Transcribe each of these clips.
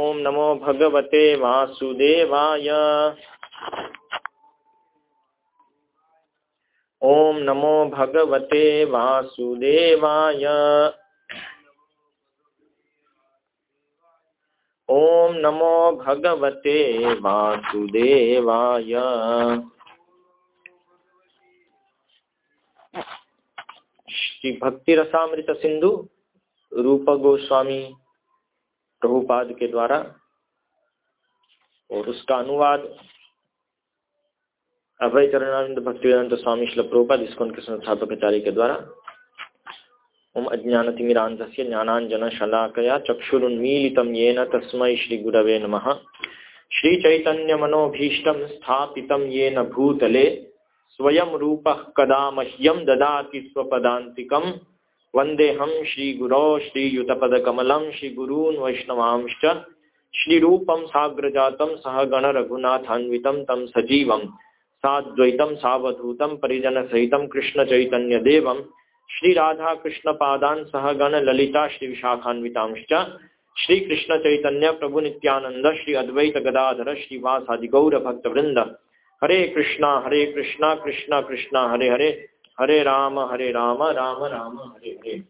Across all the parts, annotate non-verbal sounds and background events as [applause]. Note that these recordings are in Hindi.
ओम नमो भगवते वासुदेवाय। ओम नमो भगवते वासुदेवाय। ओम नमो भगवते वासुदेवाय। श्री भक्ति रसामृत सिंधु, रूप गोस्वामी प्रभुपाद के द्वारा और उसका अनुवाद अभय चरणानंद भक्तिवेदांत स्वामी श्री प्रभुपाद इसको उनके संस्थापकाचार्य के द्वारा ओम अज्ञानतिमिरान्धस्य ज्ञानाञ्जनशलाकया चक्षुरुन्मीलितं येन तस्मै श्रीगुरवे नमः। श्रीचैतन्यमनोभीष्टं स्थापितं येन भूतले, स्वयं रूपः कदा मह्यं ददाति स्वपदान्तिकं वन्देऽहं श्रीगुरो श्रीयुतपदकमलं श्रीगुरून् वैष्णवांश्च श्रीरूपं सह गणरघुनाथान्वितं तं सजीवं साद्वैतं सावधूतं परिजनसहितं कृष्णचैतन्यदेवं श्रीराधाकृष्णपादान् सह गणललिता श्रीविशाखान्वितांश्च श्रीकृष्णचैतन्य प्रभुनित्यानन्द श्री अद्वैत गदाधर श्रीवासादि गौरभक्तवृन्द हरे कृष्णा हरे कृष्णा कृष्णा कृष्णा, हरे हरे। हरे राम हरे राम राम राम, हरे हरे।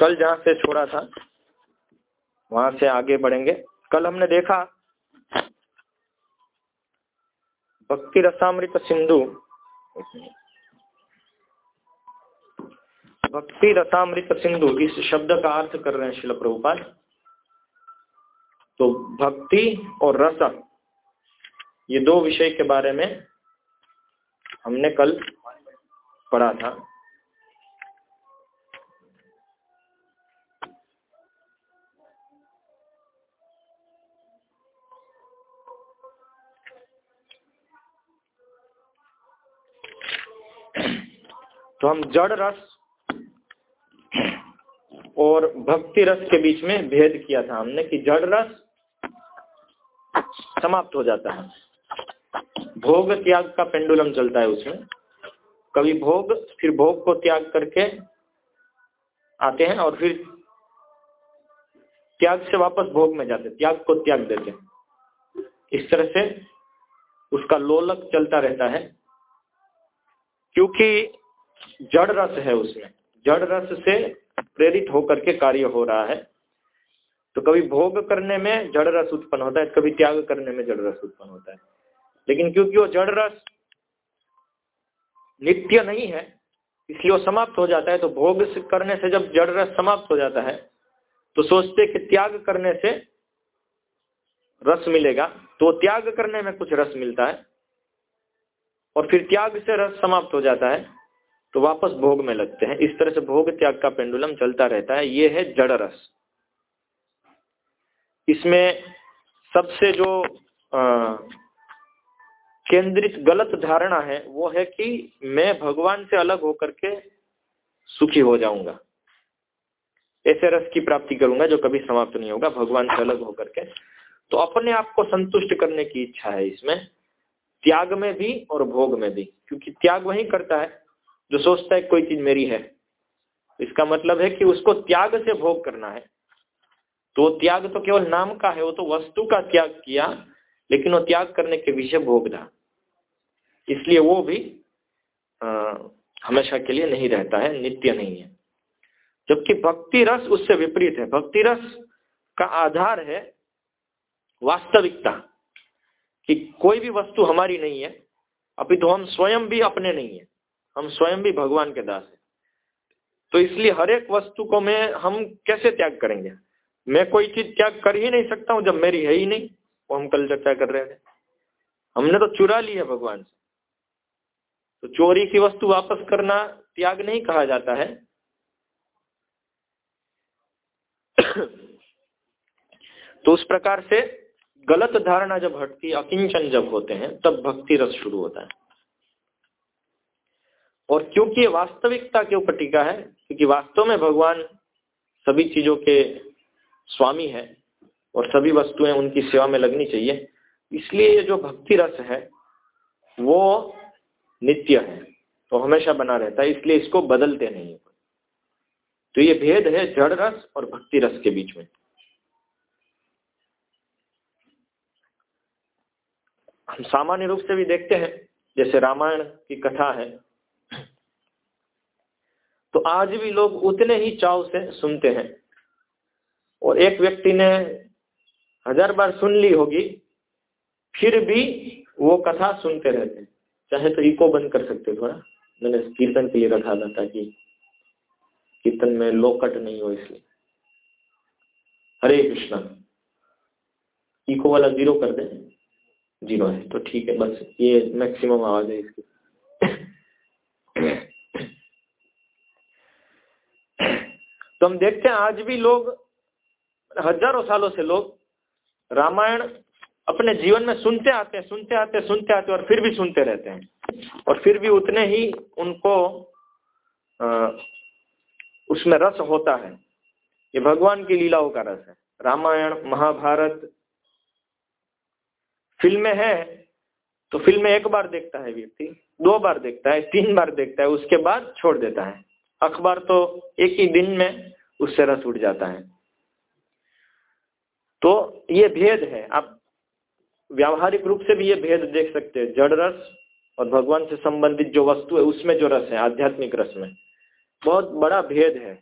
कल जहाँ से छोड़ा था, वहाँ से आगे बढ़ेंगे। कल हमने देखा भक्ति रसामृत सिंधु भक्ति रतामृत सिंधु, इस शब्द का अर्थ कर रहे हैं शिल प्रभुपाल तो भक्ति और रस, ये दो विषय के बारे में हमने कल पढ़ा था। तो हम जड़ रस और भक्ति रस के बीच में भेद किया था हमने कि जड़ रस समाप्त हो जाता है। भोग त्याग का पेंडुलम चलता है उसमें। कभी भोग, फिर भोग को त्याग करके आते हैं और फिर त्याग से वापस भोग में जाते त्याग को त्याग देते इस तरह से उसका लोलक चलता रहता है। क्योंकि जड़ रस है उसमें। जड़ रस से प्रेरित होकर के कार्य हो रहा है। तो कभी भोग करने में जड़ रस उत्पन्न होता है, कभी त्याग करने में जड़ रस उत्पन्न होता है। लेकिन क्योंकि वो जड़ रस नित्य नहीं है, इसलिए वो समाप्त हो जाता है तो भोग करने से जब जड़ रस समाप्त हो जाता है तो सोचते कि त्याग करने से रस मिलेगा तो त्याग करने में कुछ रस मिलता है, और फिर त्याग से रस समाप्त हो जाता है। तो वापस भोग में लगते हैं। इस तरह से भोग त्याग का पेंडुलम चलता रहता है। ये है जड़ रस। इसमें सबसे जो आ, केंद्रित गलत धारणा है वो है कि मैं भगवान से अलग होकर के सुखी हो जाऊँगा। ऐसे रस की प्राप्ति करूँगा जो कभी समाप्त नहीं होगा भगवान से अलग होकर के। तो अपने आप को संतुष्ट करने की इच्छा है इसमें त्याग में भी और भोग में भी। क्योंकि त्याग वही करता है जो सोचता है कोई चीज़ मेरी है। इसका मतलब है कि उसको त्याग से भोग करना है। तो वो त्याग तो केवल नाम का है वो तो वस्तु का त्याग किया लेकिन वो त्याग करने के विषय भोग था इसलिए वो भी आ, हमेशा के लिए नहीं रहता है नित्य नहीं है। जबकि भक्ति रस उससे विपरीत है। भक्ति रस का आधार है वास्तविकता कि कोई भी वस्तु हमारी नहीं है अभी तो हम स्वयं भी अपने नहीं है। हम स्वयं भी भगवान के दास हैं। तो इसलिए हर एक वस्तु को मैं, हम कैसे त्याग करेंगे? मैं कोई चीज़ त्याग कर ही नहीं सकता हूँ, जब मेरी है ही नहीं, वो हम कल चर्चा कर रहे थे। हमने तो चुरा ली है भगवान से। तो चोरी की वस्तु वापस करना त्याग नहीं कहा जाता है। [clears throat] तो उस प्रकार से गलत धारणा जब हटती, अकिंचन जब होते हैं, तब भक्ति रस शुरू होता है। और क्योंकि ये वास्तविकता के ऊपर टीका है, क्योंकि वास्तव में भगवान सभी चीज़ों के स्वामी है और सभी वस्तुएँ उनकी सेवा में लगनी चाहिए। इसलिए ये जो भक्ति रस है, वो नित्य है तो हमेशा बना रहता है, इसलिए इसको बदलते नहीं है। तो ये भेद है जड़ रस और भक्ति रस के बीच में। हम सामान्य रूप से भी देखते हैं, जैसे रामायण की कथा है तो आज भी लोग उतने ही चाव से सुनते हैं। और एक व्यक्ति ने हज़ार बार सुन ली होगी, फिर भी वो कथा सुनते रहते हैं। चाहे तो इको बंद कर सकते थोड़ा। मैंने कीर्तन के लिए रखा था ताकि कीर्तन में लो कट नहीं हो इसलिए। हरे कृष्णा। इको वाला ज़ीरो कर दे। ज़ीरो है तो ठीक है, बस ये मैक्सिमम आवाज़ है इसकी। तो हम देखते हैं आज भी लोग हज़ारों सालों से लोग रामायण अपने जीवन में सुनते आते हैं सुनते आते सुनते आते और फिर भी सुनते रहते हैं। और फिर भी उतने ही उनको आ, उसमें रस होता है। ये भगवान की लीलाओं का रस है। रामायण महाभारत फ़िल्में हैं तो फ़िल्में एक बार देखता है व्यक्ति दो बार देखता है तीन बार देखता है उसके बाद छोड़ देता है। अखबार तो एक ही दिन में उससे रस उठ जाता है। तो ये भेद है। आप व्यावहारिक रूप से भी ये भेद देख सकते हैं। जड़ रस और भगवान से संबंधित जो वस्तु है, उसमें जो रस है, आध्यात्मिक रस में, बहुत बड़ा भेद है।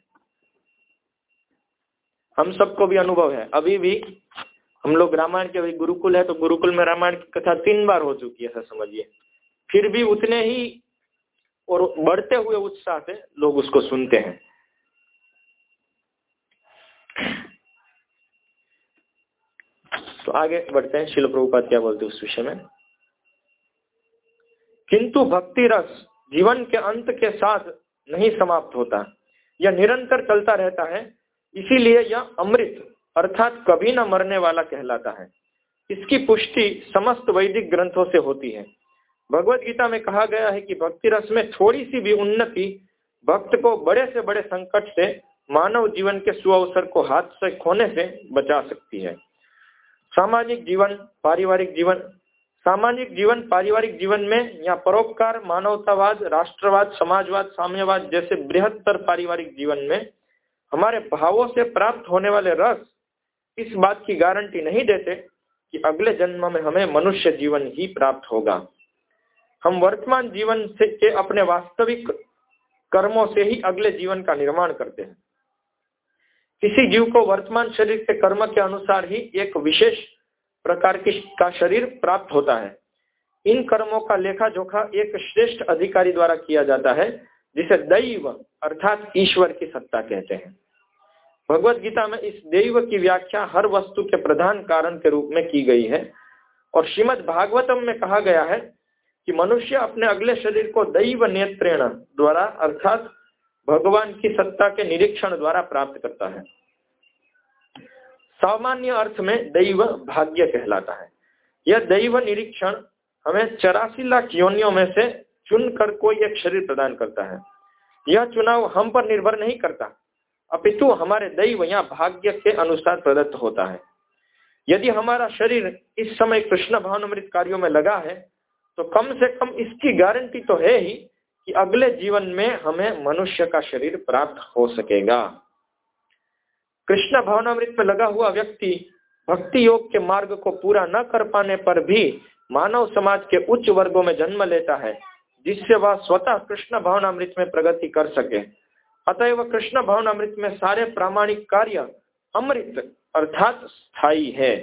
हम सबको भी अनुभव है। अभी भी हम लोग रामायण के भाई गुरुकुल है तो गुरुकुल में रामायण की कथा तीन बार हो चुकी है, समझिए। फिर भी उतने ही और बढ़ते हुए उत्साह से लोग उसको सुनते हैं। तो आगे बढ़ते हैं। शिल प्रभुपात क्या बोलते उस विषय में? किंतु भक्ति रस जीवन के अंत के साथ नहीं समाप्त होता। यह निरंतर चलता रहता है, इसीलिए यह अमृत अर्थात कभी न मरने वाला कहलाता है। इसकी पुष्टि समस्त वैदिक ग्रंथों से होती है। भगवत गीता में कहा गया है कि भक्ति रस में थोड़ी सी भी उन्नति भक्त को बड़े से बड़े संकट से, मानव जीवन के सुअवसर को हाथ से खोने से बचा सकती है। सामाजिक जीवन, पारिवारिक जीवन। सामाजिक जीवन, पारिवारिक जीवन में या परोपकार, मानवतावाद, राष्ट्रवाद, समाजवाद, साम्यवाद जैसे बृहत्तर पारिवारिक जीवन में हमारे भावों से प्राप्त होने वाले रस इस बात की गारंटी नहीं देते कि अगले जन्म में हमें मनुष्य जीवन ही प्राप्त होगा। हम वर्तमान जीवन से, के अपने वास्तविक कर्मों से ही अगले जीवन का निर्माण करते हैं। किसी जीव को वर्तमान शरीर के कर्म के अनुसार ही एक विशेष प्रकार की, का शरीर प्राप्त होता है। इन कर्मों का लेखा जोखा एक श्रेष्ठ अधिकारी द्वारा किया जाता है, जिसे दैव अर्थात ईश्वर की सत्ता कहते हैं। भगवत गीता में इस दैव की व्याख्या हर वस्तु के प्रधान कारण के रूप में की गई है, और श्रीमद भागवतम में कहा गया है कि मनुष्य अपने अगले शरीर को दैव नेत्रेण द्वारा, अर्थात भगवान की सत्ता के निरीक्षण द्वारा प्राप्त करता है। सामान्य अर्थ में दैव भाग्य कहलाता है। यह दैव निरीक्षण हमें चौरासी लाख योनियों में से चुनकर कोई एक शरीर प्रदान करता है। यह चुनाव हम पर निर्भर नहीं करता, अपितु हमारे दैव या भाग्य के अनुसार प्रदत्त होता है। यदि हमारा शरीर इस समय कृष्ण भावनामृत कार्यों में लगा है तो कम से कम इसकी गारंटी तो है ही कि अगले जीवन में हमें मनुष्य का शरीर प्राप्त हो सकेगा। कृष्ण भावनामृत में लगा हुआ व्यक्ति भक्ति योग के मार्ग को पूरा न कर पाने पर भी मानव समाज के उच्च वर्गों में जन्म लेता है, जिससे वह स्वतः कृष्ण भावनामृत में प्रगति कर सके। अतएव कृष्ण भावनामृत में सारे प्रामाणिक कार्य अमृत अर्थात स्थायी है।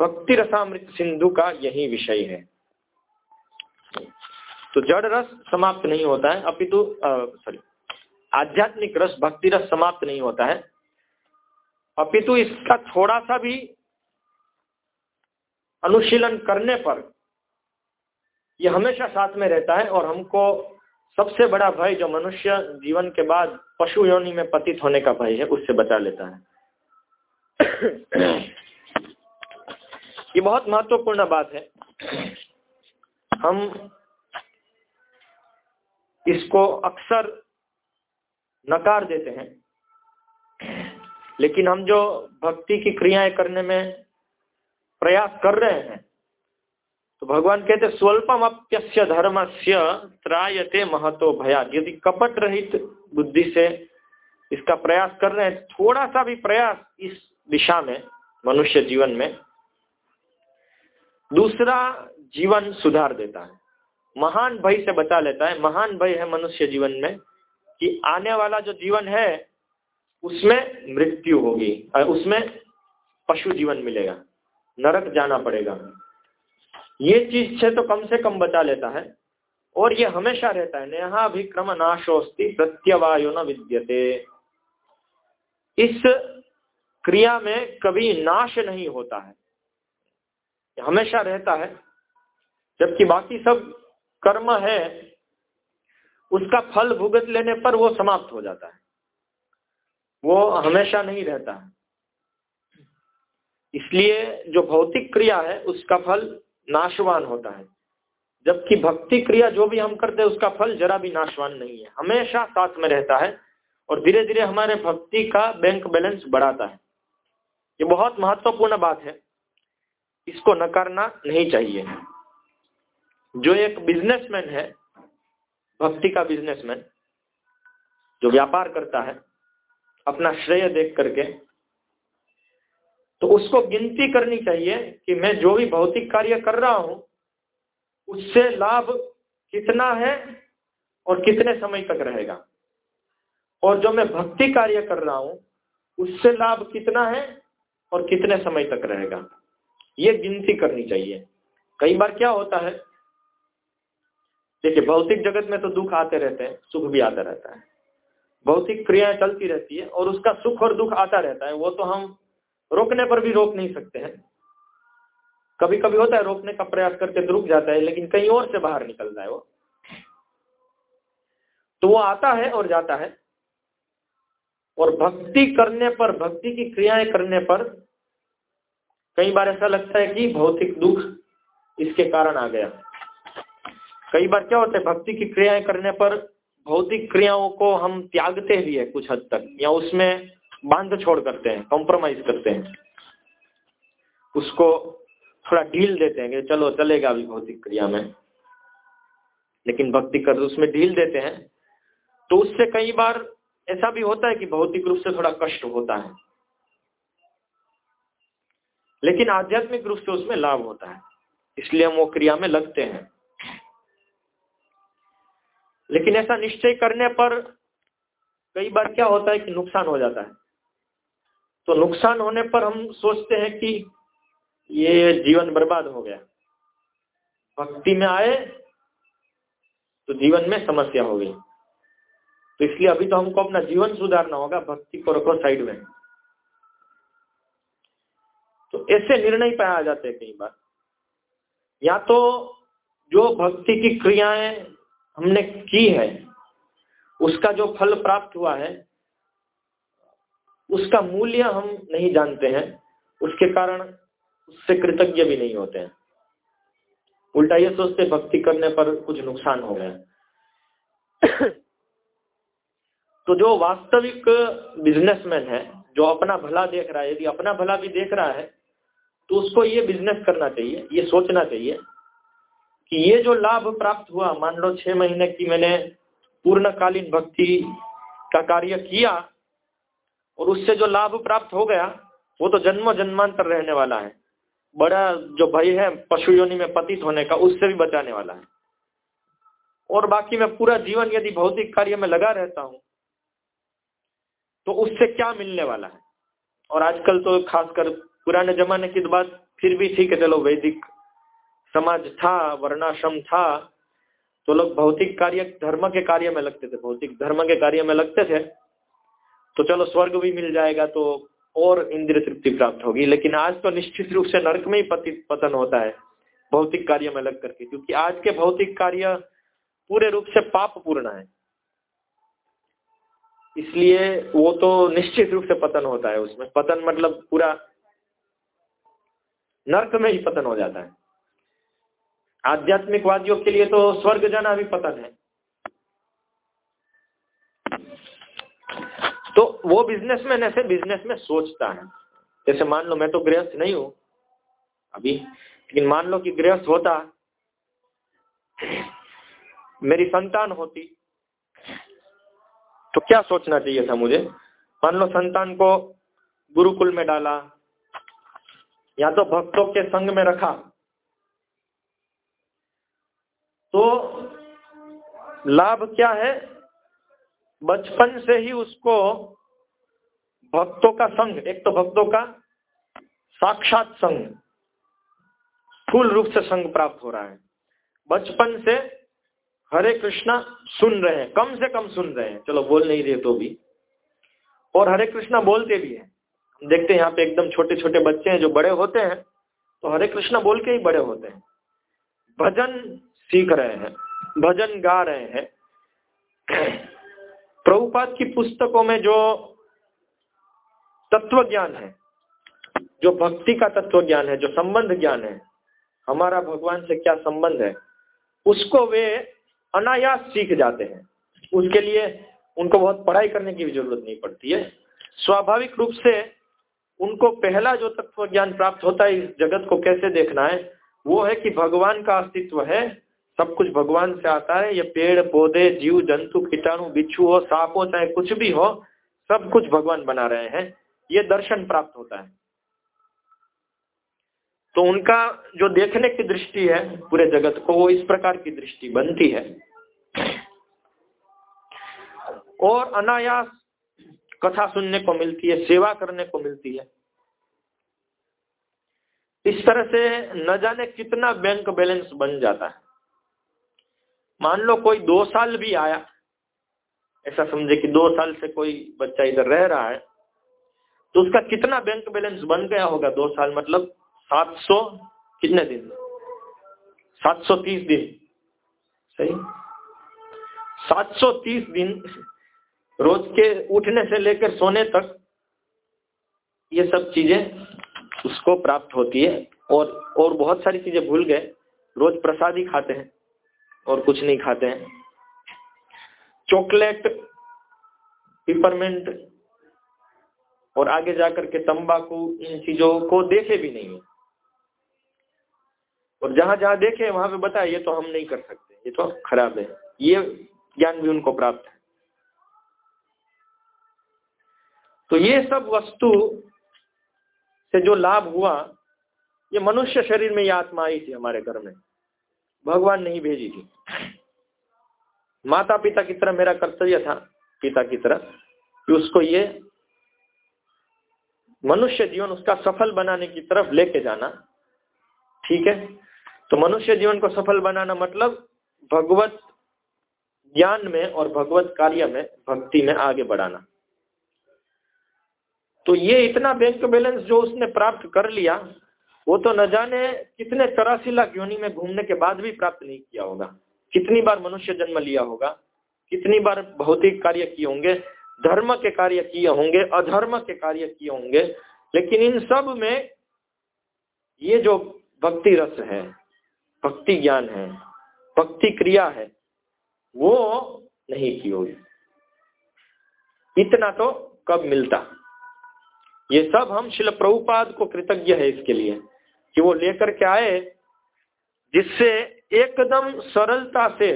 भक्ति रसामृत सिंधु का यही विषय है। तो जड़ रस समाप्त नहीं होता है, अपितु सॉरी आध्यात्मिक रस, भक्ति रस समाप्त नहीं होता है। अपितु इसका थोड़ा सा भी अनुशीलन करने पर यह हमेशा साथ में रहता है और हमको सबसे बड़ा भय जो मनुष्य जीवन के बाद पशु योनि में पतित होने का भय है, उससे बचा लेता है। ये बहुत महत्वपूर्ण बात है। हम इसको अक्सर नकार देते हैं। लेकिन हम जो भक्ति की क्रियाएँ करने में प्रयास कर रहे हैं तो भगवान कहते स्वल्पम अप्यस्य धर्म से त्रायते महतो भया यदि कपट रहित बुद्धि से इसका प्रयास कर रहे हैं, थोड़ा सा भी प्रयास इस दिशा में, मनुष्य जीवन में, दूसरा जीवन सुधार देता है। महान भय से बचा लेता है। महान भय है मनुष्य जीवन में कि आने वाला जो जीवन है, उसमें मृत्यु होगी उसमें पशु जीवन मिलेगा। नरक जाना पड़ेगा। ये चीज़ से तो कम से कम बचा लेता है, और ये हमेशा रहता है। नेहा भी क्रम नाशोस्ती प्रत्यवायु न विद्यते। इस क्रिया में कभी नाश नहीं होता है। हमेशा रहता है, जबकि बाकी सब कर्म है, उसका फल भुगत लेने पर वो समाप्त हो जाता है। वो हमेशा नहीं रहता। इसलिए जो भौतिक क्रिया है, उसका फल नाशवान होता है। जबकि भक्ति क्रिया जो भी हम करते हैं, उसका फल जरा भी नाशवान नहीं है। हमेशा साथ में रहता है और धीरे धीरे हमारे भक्ति का बैंक बैलेंस बढ़ाता है। ये बहुत महत्वपूर्ण बात है। इसको नकारना नहीं चाहिए। जो एक बिजनेसमैन है, भक्ति का बिजनेसमैन जो व्यापार करता है, अपना श्रेय देख करके तो उसको गिनती करनी चाहिए कि मैं जो भी भौतिक कार्य कर रहा हूँ, उससे लाभ कितना है और कितने समय तक रहेगा। और जो मैं भक्ति कार्य कर रहा हूँ, उससे लाभ कितना है और कितने समय तक रहेगा। ये गिनती करनी चाहिए। कई बार क्या होता है देखिए, भौतिक जगत में तो दुख आते रहते हैं, सुख भी आता रहता है। भौतिक क्रियाएँ चलती रहती है और उसका सुख और दुख आता रहता है। वो तो हम रोकने पर भी रोक नहीं सकते हैं। कभी कभी होता है, रोकने का प्रयास करके तो रुक जाता है, लेकिन कहीं और से बाहर निकलता है वो। तो वो आता है और जाता है। और भक्ति करने पर, भक्ति की क्रियाएँ करने पर कई बार ऐसा लगता है कि भौतिक दुख इसके कारण आ गया। कई बार क्या होता है, भक्ति की क्रियाएँ करने पर भौतिक क्रियाओं को हम त्यागते भी है कुछ हद तक, या उसमें बाँध छोड़ करते हैं कॉम्प्रोमाइज करते हैं। उसको थोड़ा ढील देते हैं कि चलो, चलेगा अभी भौतिक क्रिया में। लेकिन भक्ति कर उसमें ढील देते हैं। तो उससे कई बार ऐसा भी होता है कि भौतिक रूप से थोड़ा कष्ट होता है। लेकिन आध्यात्मिक रूप से उसमें लाभ होता है। इसलिए हम वो क्रिया में लगते हैं। लेकिन ऐसा निश्चय करने पर कई बार क्या होता है कि नुकसान हो जाता है। तो नुकसान होने पर हम सोचते हैं कि ये जीवन बर्बाद हो गया। भक्ति में आए तो जीवन में समस्या हो गई। तो इसलिए अभी तो हमको अपना जीवन सुधारना होगा भक्ति को रखो साइड में। तो ऐसे निर्णय पे आ जाते हैं कई बार। या तो जो भक्ति की क्रियाएँ हमने की है, उसका जो फल प्राप्त हुआ है, उसका मूल्य हम नहीं जानते हैं, उसके कारण उससे कृतज्ञ भी नहीं होते हैं। उल्टा ये सोचते, भक्ति करने पर कुछ नुकसान हो गया। [clears throat] तो जो वास्तविक बिजनेसमैन है, जो अपना भला देख रहा है, यदि अपना भला भी देख रहा है तो उसको ये बिज़नेस करना चाहिए, ये सोचना चाहिए ये जो लाभ प्राप्त हुआ, मान लो छह महीने की मैंने पूर्णकालीन भक्ति का कार्य किया, और उससे जो लाभ प्राप्त हो गया, वो तो जन्म जन्मांतर रहने वाला है। बड़ा जो भय है, पशु योनि में पतित होने का, उससे भी बचाने वाला है। और बाकी मैं पूरा जीवन यदि भौतिक कार्य में लगा रहता हूँ तो उससे क्या मिलने वाला है? और आजकल तो खासकर पुराने जमाने की बात फिर भी ठीक है, चलो वैदिक समाज था, वर्णाश्रम था तो लोग भौतिक कार्य धर्म के कार्य में लगते थे। भौतिक धर्म के कार्य में लगते थे तो चलो स्वर्ग भी मिल जाएगा तो और इंद्र तृप्ति प्राप्त होगी। लेकिन आज तो निश्चित रूप से नरक में ही पति, पतन होता है, भौतिक कार्य में लग करके। क्योंकि आज के भौतिक कार्य पूरे रूप से पाप पूर्ण है। इसलिए वो तो निश्चित रूप से पतन होता है उसमें। पतन मतलब पूरा नर्क में ही पतन हो जाता है। आध्यात्मिकवादियों के लिए तो स्वर्ग जाना भी पतन है तो वो बिजनेसमैन ऐसे बिज़नेस में सोचता है। जैसे मान लो मैं तो गृहस्थ नहीं हूँ, अभी, लेकिन मान लो कि गृहस्थ होता, मेरी संतान होती तो क्या सोचना चाहिए था मुझे? मान लो संतान को गुरुकुल में डाला, या तो भक्तों के संग में रखा तो लाभ क्या है? बचपन से ही उसको भक्तों का संग, एक तो भक्तों का साक्षात संग स्थूल रूप से संग प्राप्त हो रहा है। बचपन से हरे कृष्णा सुन रहे हैं, कम से कम सुन रहे हैं। चलो बोल नहीं रहे तो भी। और हरे कृष्णा बोलते भी हैं। हम देखते हैं यहाँ पे एकदम छोटे छोटे बच्चे हैं जो बड़े होते हैं तो हरे कृष्णा बोल के ही बड़े होते हैं। भजन सीख रहे हैं, भजन गा रहे हैं। प्रभुपाद की पुस्तकों में जो तत्व ज्ञान है, जो भक्ति का तत्व ज्ञान है, जो संबंध ज्ञान है, हमारा भगवान से क्या संबंध है, उसको वे अनायास सीख जाते हैं। उसके लिए उनको बहुत पढ़ाई करने की भी ज़रूरत नहीं पड़ती है। स्वाभाविक रूप से उनको पहला जो तत्व ज्ञान प्राप्त होता है इस जगत को कैसे देखना है, वो है कि भगवान का अस्तित्व है सब कुछ भगवान से आता है। ये पेड़, पौधे, जीव, जंतु, कीटाणु, बिच्छू हो, सांप हो चाहे कुछ भी हो, सब कुछ भगवान बना रहे हैं। ये दर्शन प्राप्त होता है। तो उनका जो देखने की दृष्टि है पूरे जगत को, वो इस प्रकार की दृष्टि बनती है। और अनायास कथा सुनने को मिलती है, सेवा करने को मिलती है। इस तरह से न जाने कितना बैंक बैलेंस बन जाता है। मान लो कोई दो साल भी आया, ऐसा समझे कि दो साल से कोई बच्चा इधर रह रहा है तो उसका कितना बैंक बैलेंस बन गया होगा दो साल? मतलब सात सौ कितने दिन? सात सौ तीस दिन। सही? सात सौ तीस दिन रोज के उठने से लेकर सोने तक ये सब चीज़ें उसको प्राप्त होती है और और बहुत सारी चीज़ें भूल गए। रोज प्रसाद ही खाते हैं। और कुछ नहीं खाते हैं। चॉकलेट, पिपरमेंट और आगे जाकर के तंबाकू, इन चीज़ों को देखे भी नहीं है। और जहाँ जहाँ देखे वहाँ पे बताए, ये तो हम नहीं कर सकते, ये तो खराब है। ये ज्ञान भी उनको प्राप्त है। तो ये सब वस्तु से जो लाभ हुआ, ये मनुष्य शरीर में ये आत्मा आई थी हमारे घर में। भगवान नहीं भेजी थी। माता पिता की तरह मेरा कर्तव्य था, पिता की तरह, कि उसको ये मनुष्य जीवन उसका सफल बनाने की तरफ़ लेके जाना। ठीक है? तो मनुष्य जीवन को सफल बनाना मतलब भगवत ज्ञान में और भगवत कार्य में, भक्ति में आगे बढ़ाना। तो ये इतना बैंक बैलेंस जो उसने प्राप्त कर लिया वो तो न जाने कितने चौरासी लाख योनि में घूमने के बाद भी प्राप्त नहीं किया होगा। कितनी बार मनुष्य जन्म लिया होगा? कितनी बार भौतिक कार्य किए होंगे? धर्म के कार्य किए होंगे, अधर्म के कार्य किए होंगे, लेकिन इन सब में ये जो भक्ति रस है, भक्ति ज्ञान है, भक्ति क्रिया है, वो नहीं की होगी। इतना तो कब मिलता? ये सब हम शिल प्रभुपाद को कृतज्ञ है इसके लिए। कि वो लेकर के आए, जिससे एकदम सरलता से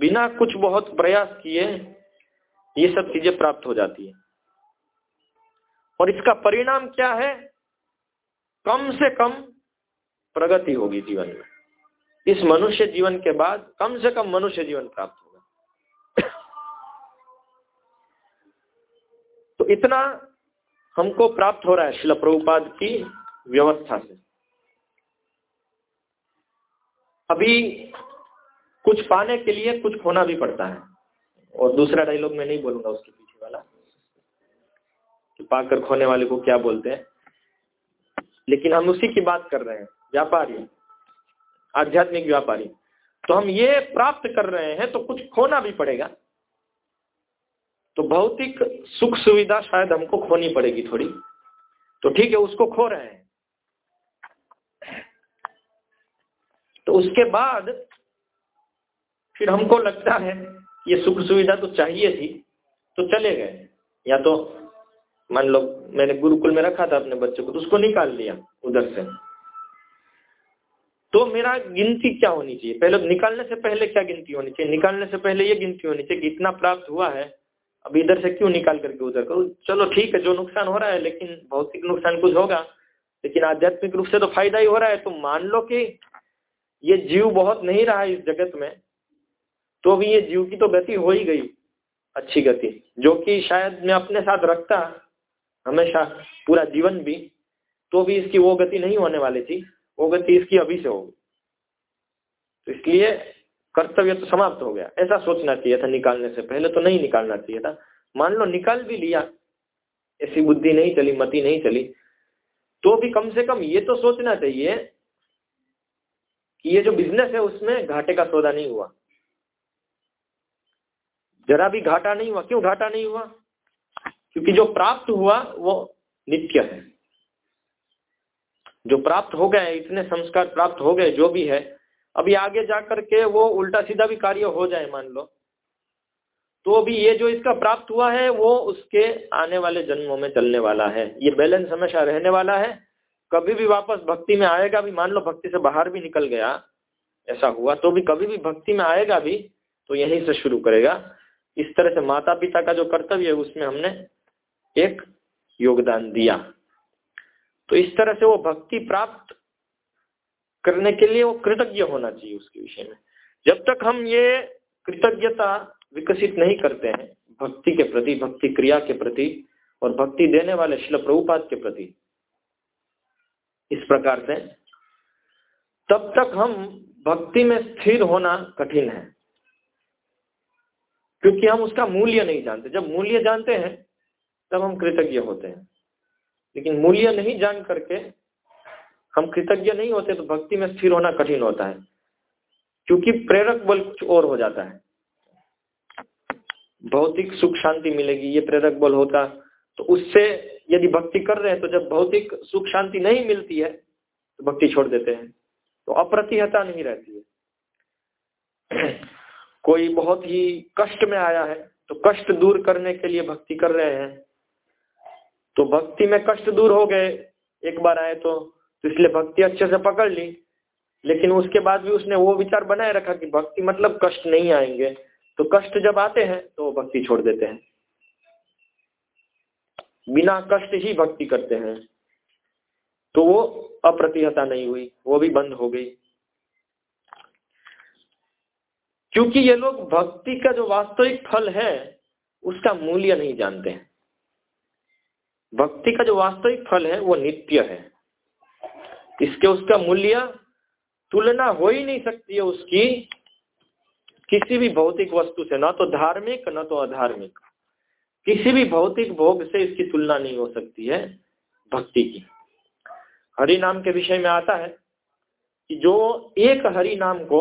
बिना कुछ बहुत प्रयास किए ये सब चीज़ें प्राप्त हो जाती है। और इसका परिणाम क्या है? कम से कम प्रगति होगी जीवन में। इस मनुष्य जीवन के बाद कम से कम मनुष्य जीवन प्राप्त होगा। तो इतना हमको प्राप्त हो रहा है शिल प्रभुपाद की व्यवस्था से। अभी कुछ पाने के लिए कुछ खोना भी पड़ता है। और दूसरा डायलॉग मैं नहीं बोलूँगा उसके पीछे वाला। कि पाकर खोने वाले को क्या बोलते हैं। लेकिन हम उसी की बात कर रहे हैं, व्यापारी। आध्यात्मिक व्यापारी। तो हम ये प्राप्त कर रहे हैं तो कुछ खोना भी पड़ेगा। तो भौतिक सुख सुविधा शायद हमको खोनी पड़ेगी थोड़ी। तो ठीक है, उसको खो रहे हैं। तो उसके बाद फिर हमको लगता है ये सुख सुविधा तो चाहिए थी तो चले गए। या तो मान लो मैंने गुरुकुल में रखा था अपने बच्चे को तो उसको निकाल लिया उधर से। तो मेरा गिनती क्या होनी चाहिए? पहले निकालने से पहले क्या गिनती होनी चाहिए? निकालने से पहले ये गिनती होनी चाहिए कि इतना प्राप्त हुआ है, अब इधर से क्यों निकाल करके उधर करो? चलो ठीक है, जो नुकसान हो रहा है, लेकिन भौतिक नुकसान कुछ होगा, लेकिन आध्यात्मिक रूप से तो फ़ायदा ही हो रहा है। तो मान लो कि ये जीव बहुत नहीं रहा इस जगत में तो भी ये जीव की तो गति हो ही गई, अच्छी गति, जो कि शायद मैं अपने साथ रखता, हमेशा पूरा जीवन भी तो भी इसकी वो गति नहीं होने वाली थी, वो गति इसकी अभी से होगी। तो इसलिए कर्तव्य तो समाप्त हो गया। ऐसा सोचना चाहिए था निकालने से, पहले तो नहीं निकालना चाहिए था। मान लो निकाल भी लिया, ऐसी बुद्धि नहीं चली, मति नहीं चली तो भी कम से कम ये तो सोचना चाहिए कि ये जो बिज़नेस है उसमें घाटे का सौदा नहीं हुआ। जरा भी घाटा नहीं हुआ। क्यों घाटा नहीं हुआ? क्योंकि जो प्राप्त हुआ, वो नित्य है। जो प्राप्त हो गए, इतने संस्कार प्राप्त हो गए, जो भी है, अभी आगे जाकर के वो उल्टा सीधा भी कार्य हो जाए, मान लो। तो अभी ये जो इसका प्राप्त हुआ है, वो उसके आने वाले जन्मों में चलने वाला है। ये बैलेंस हमेशा रहने वाला है। कभी भी वापस भक्ति में आएगा भी, मान लो भक्ति से बाहर भी निकल गया, ऐसा हुआ तो भी कभी भी भक्ति में आएगा भी तो यहीं से शुरू करेगा। इस तरह से माता पिता का जो कर्तव्य है, उसमें हमने एक योगदान दिया। तो इस तरह से वो भक्ति प्राप्त करने के लिए वो कृतज्ञ होना चाहिए उसके विषय में। जब तक हम ये कृतज्ञता विकसित नहीं करते हैं, भक्ति के प्रति, भक्ति क्रिया के प्रति और भक्ति देने वाले शिल प्रभुपात के प्रति इस प्रकार से। तब तक हम भक्ति में स्थिर होना कठिन है, क्योंकि हम उसका मूल्य नहीं जानते। जब मूल्य जानते हैं, तब हम कृतज्ञ होते हैं। लेकिन मूल्य नहीं जान करके हम कृतज्ञ नहीं होते तो भक्ति में स्थिर होना कठिन होता है, क्योंकि प्रेरक बल कुछ और हो जाता है। भौतिक सुख शांति मिलेगी, ये प्रेरक बल होता तो उससे यदि भक्ति कर रहे हैं तो जब भौतिक सुख शांति नहीं मिलती है तो भक्ति छोड़ देते हैं। तो अप्रतिहता नहीं रहती है। [clears throat] कोई बहुत ही कष्ट में आया है तो कष्ट दूर करने के लिए भक्ति कर रहे हैं। तो भक्ति में कष्ट दूर हो गए एक बार आए तो, तो इसलिए भक्ति अच्छे से पकड़ ली। लेकिन उसके बाद भी उसने वो विचार बनाए रखा कि भक्ति मतलब कष्ट नहीं आएँगे। तो कष्ट जब आते हैं तो भक्ति छोड़ देते हैं। बिना कष्ट ही भक्ति करते हैं। तो वो अप्रतिहता नहीं हुई, वो भी बंद हो गई। क्योंकि ये लोग भक्ति का जो वास्तविक फल है, उसका मूल्य नहीं जानते हैं। भक्ति का जो वास्तविक फल है, वो नित्य है। इसके उसका मूल्य तुलना हो ही नहीं सकती है उसकी किसी भी भौतिक वस्तु से, ना तो धार्मिक, न तो अधार्मिक। किसी भी भौतिक भोग से इसकी तुलना नहीं हो सकती है भक्ति की। हरि नाम के विषय में आता है कि जो एक हरि नाम को